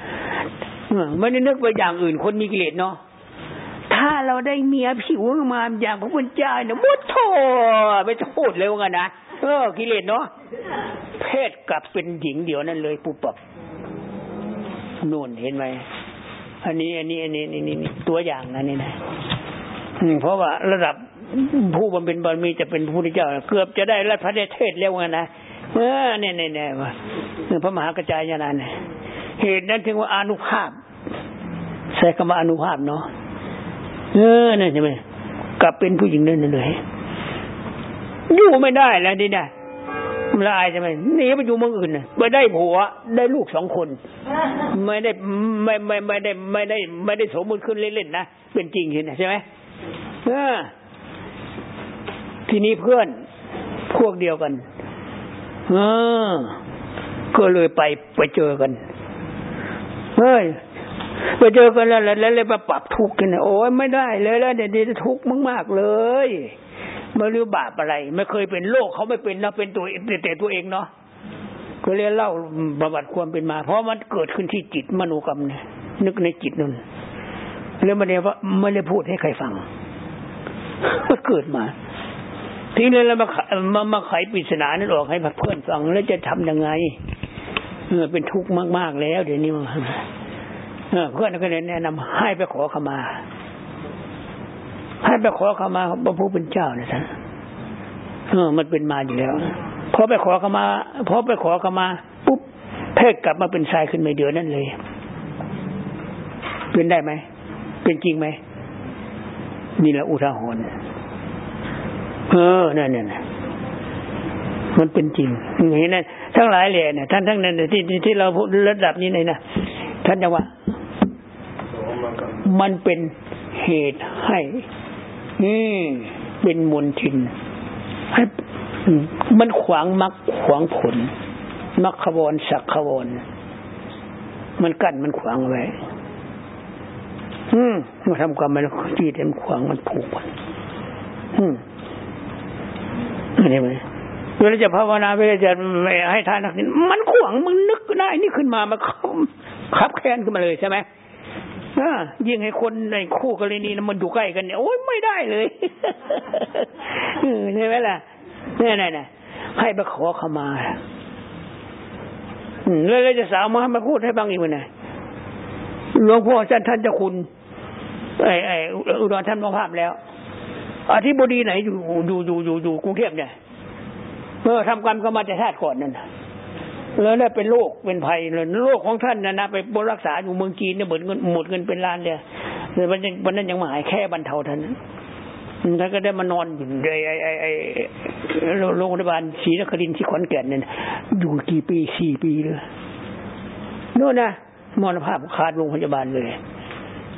ไม่ได้นึกไปอย่างอื่น คนมีกิเลสเนาะถ้าเราได้เมียผิวงามอย่างพระคุณเจ้าเนี่ยมุดโถไปโทษเลยว่างั้นนะเออกิเลสเนาะเพศกลับเป็นหญิงเดียวนั่นเลยปุบปับนู่นเห็นไหมอันนี้ อันนี้ อันนี้นี่นี่ตัวอย่างนะนี่นะเพราะว่าระดับ ผู้บำเพ็ญบารมีจะเป็นพระพุทธเจ้า เกือบจะได้รับพระเทศแล้วไงนะเออเนี่ยเนี่ยเนี่ยว่าพระมหากระจายนานเหตุนั้นถึงว่าอนุภาพใช้คำว่าอนุภาพเนาะเออนั่นใช่ไหมกลับเป็นผู้หญิงนั่นเลยอยู่ไม่ได้แล้วนี่นะละอายใช่ไหมหนีไปอยู่เมืองอื่นไปได้ผัว ได้ลูกสองคน ไม่ได้ไม่ไม่ไม่ได้ ไม่ได้ ไม่ได้สมมติขึ้นเล่นๆนะเป็นจริงเห็นใช่ไหมเออ ทีนี้เพื่อนพวกเดียวกัน เออ ก็เลยไปไปเจอกันเฮ้ยไปเจอกันแล้วแล้วเลยมาปรับทุกข์กันนะโอ้ยไม่ได้เลยแล้วเดี๋ยวทุกข์มากๆเลยไม่รู้บาปอะไร ไม่เคยเป็นโรคเขาไม่เป็นนะเป็นตัวแต่ตัวเองเนาะก็เรียเล่าประวัติความเป็นมา เพราะมันเกิดขึ้นที่จิตมโนกรรมเนี่ยนึกในจิตนั่นแล้วไม่ได้ว่าไม่ได้พูดให้ใครฟังมันเกิดมา ทีนี้เรามามามาไขปริศนานั้นออกให้เพื่อนฟังแล้วจะทํำยังไงเออเป็นทุกข์มากๆแล้ว เดี๋ยวนี้มันเพื่อนก็เลยแนะนำให้ไปขอขมา ให้ไปขอขมาพระผู้เป็นเจ้านะท่านเออ มันเป็นมาอยู่แล้วพอไปขอขมาพอไปขอขมาปุ๊บเพศกลับมาเป็นชายขึ้นไม่เดือนนั่นเลย เป็นได้ไหมเป็นจริงไหมนี่แหละอุทาหรณ์ เออนั่นนั่นมันเป็นจริงเห็นไหมทั้งหลายเลยเนี่ยท่านทั้งนั้นที่ที่เราพูดระดับนี้เลยนะท่านจะว่า มันเป็นเหตุให้ อืมเป็นมลทินให้มันขวางมรรคขวางผลมรรคบวนสักขบวนมันกั้นมันขวางไว้ อืมมาทำกรรมมันจีดมันขวางมันผูกมันอืม นี่ไหมเวลาจะภาวนาเวลาจะให้ทานนักนี่มันขวางมันนึกได้นี่ขึ้นมามันขับแค้นขึ้นมาเลยใช่ไหมยิ่งให้คนในคู่กรณีนมันอยู่ใกล้กันเนี่ยโอ้ยไม่ได้เลยใช่ไหมล่ะนี่นี่นี่ให้ไปขอขมาแล้วเราจะสาวมามาพูดให้บ้างอีกวันไหนหลวงพ่อท่านท่านจ้าคุณไอ้ไอ้อุดรท่านมองภาพแล้ว อธิบดีไหนอยู่อยู่อยู่อยู่อยู่กรุงเทพเนี่ยเมื่อทำกรรมก็มาแต่ชาติก่อนนั่นแล้วได้เป็นโรคเป็นภัยเลยโรคของท่านนะนะไปบรักษาอยู่เมืองจีนเนี่ยเหมือนเงินหมดเงินเป็นล้านเลยเลยวันวันนั้นยังมาหายแค่บรรเทาท่านท่านก็ได้มานอนอยู่ในไอ้ไอ้ไอ้โรงพยาบาลศรีนครินทร์ที่ขอนแก่นเนี่ยอยู่กี่ปีสี่ปีเลยโน่นนะมรณภาพขาดโรงพยาบาลเลย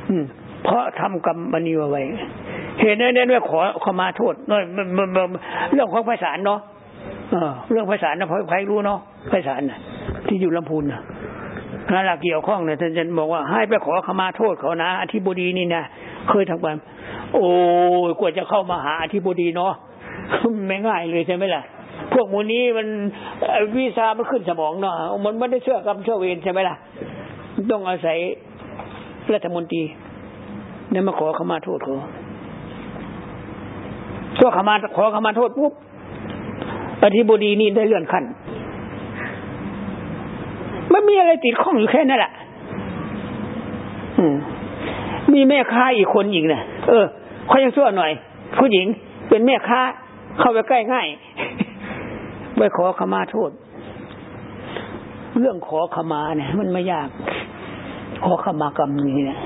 อืม เพราะทำกรรมบันีไว้ เหตุนั้นเนี่ยขอขอมาโทษเรื่องของภาษาเนาะเรื่องภาษานะใครรู้เนาะภาษาน่ะที่อยู่ลำพูนนะนั่นแหละเกี่ยวข้องเนี่ยท่านจะบอกว่าให้ไปขอขมาโทษเขานะอธิบดีนี่นะเคยทำความโอ้ยกว่าจะเข้ามาหาอธิบดีเนาะไม่ง่ายเลยใช่ไหมล่ะ พวกมูนี้มันวีซ่ามันขึ้นสมองเนาะมันไม่ได้เชื่อกรรมเชื่อเวรใช่ไหมล่ะ ต้องอาศัยรัฐมนตรี เนี่ยมาขอขมาโทษเขาขอขมาขอขมาโทษปุ๊บอธิบดีนี่ได้เลื่อนขั้นไม่มีอะไรติดข้องอยู่แค่นั้นแหละมีแม่ค้าอีกคนอีกนะเออเขายังชั่วหน่อย ผู้หญิงเป็นแม่ค้า เข้าไปใกล้ง่ายไปขอขมาโทษ เรื่องขอขมาเนี่ยมันไม่ยาก ขอขมากรรมนี้เนี่ย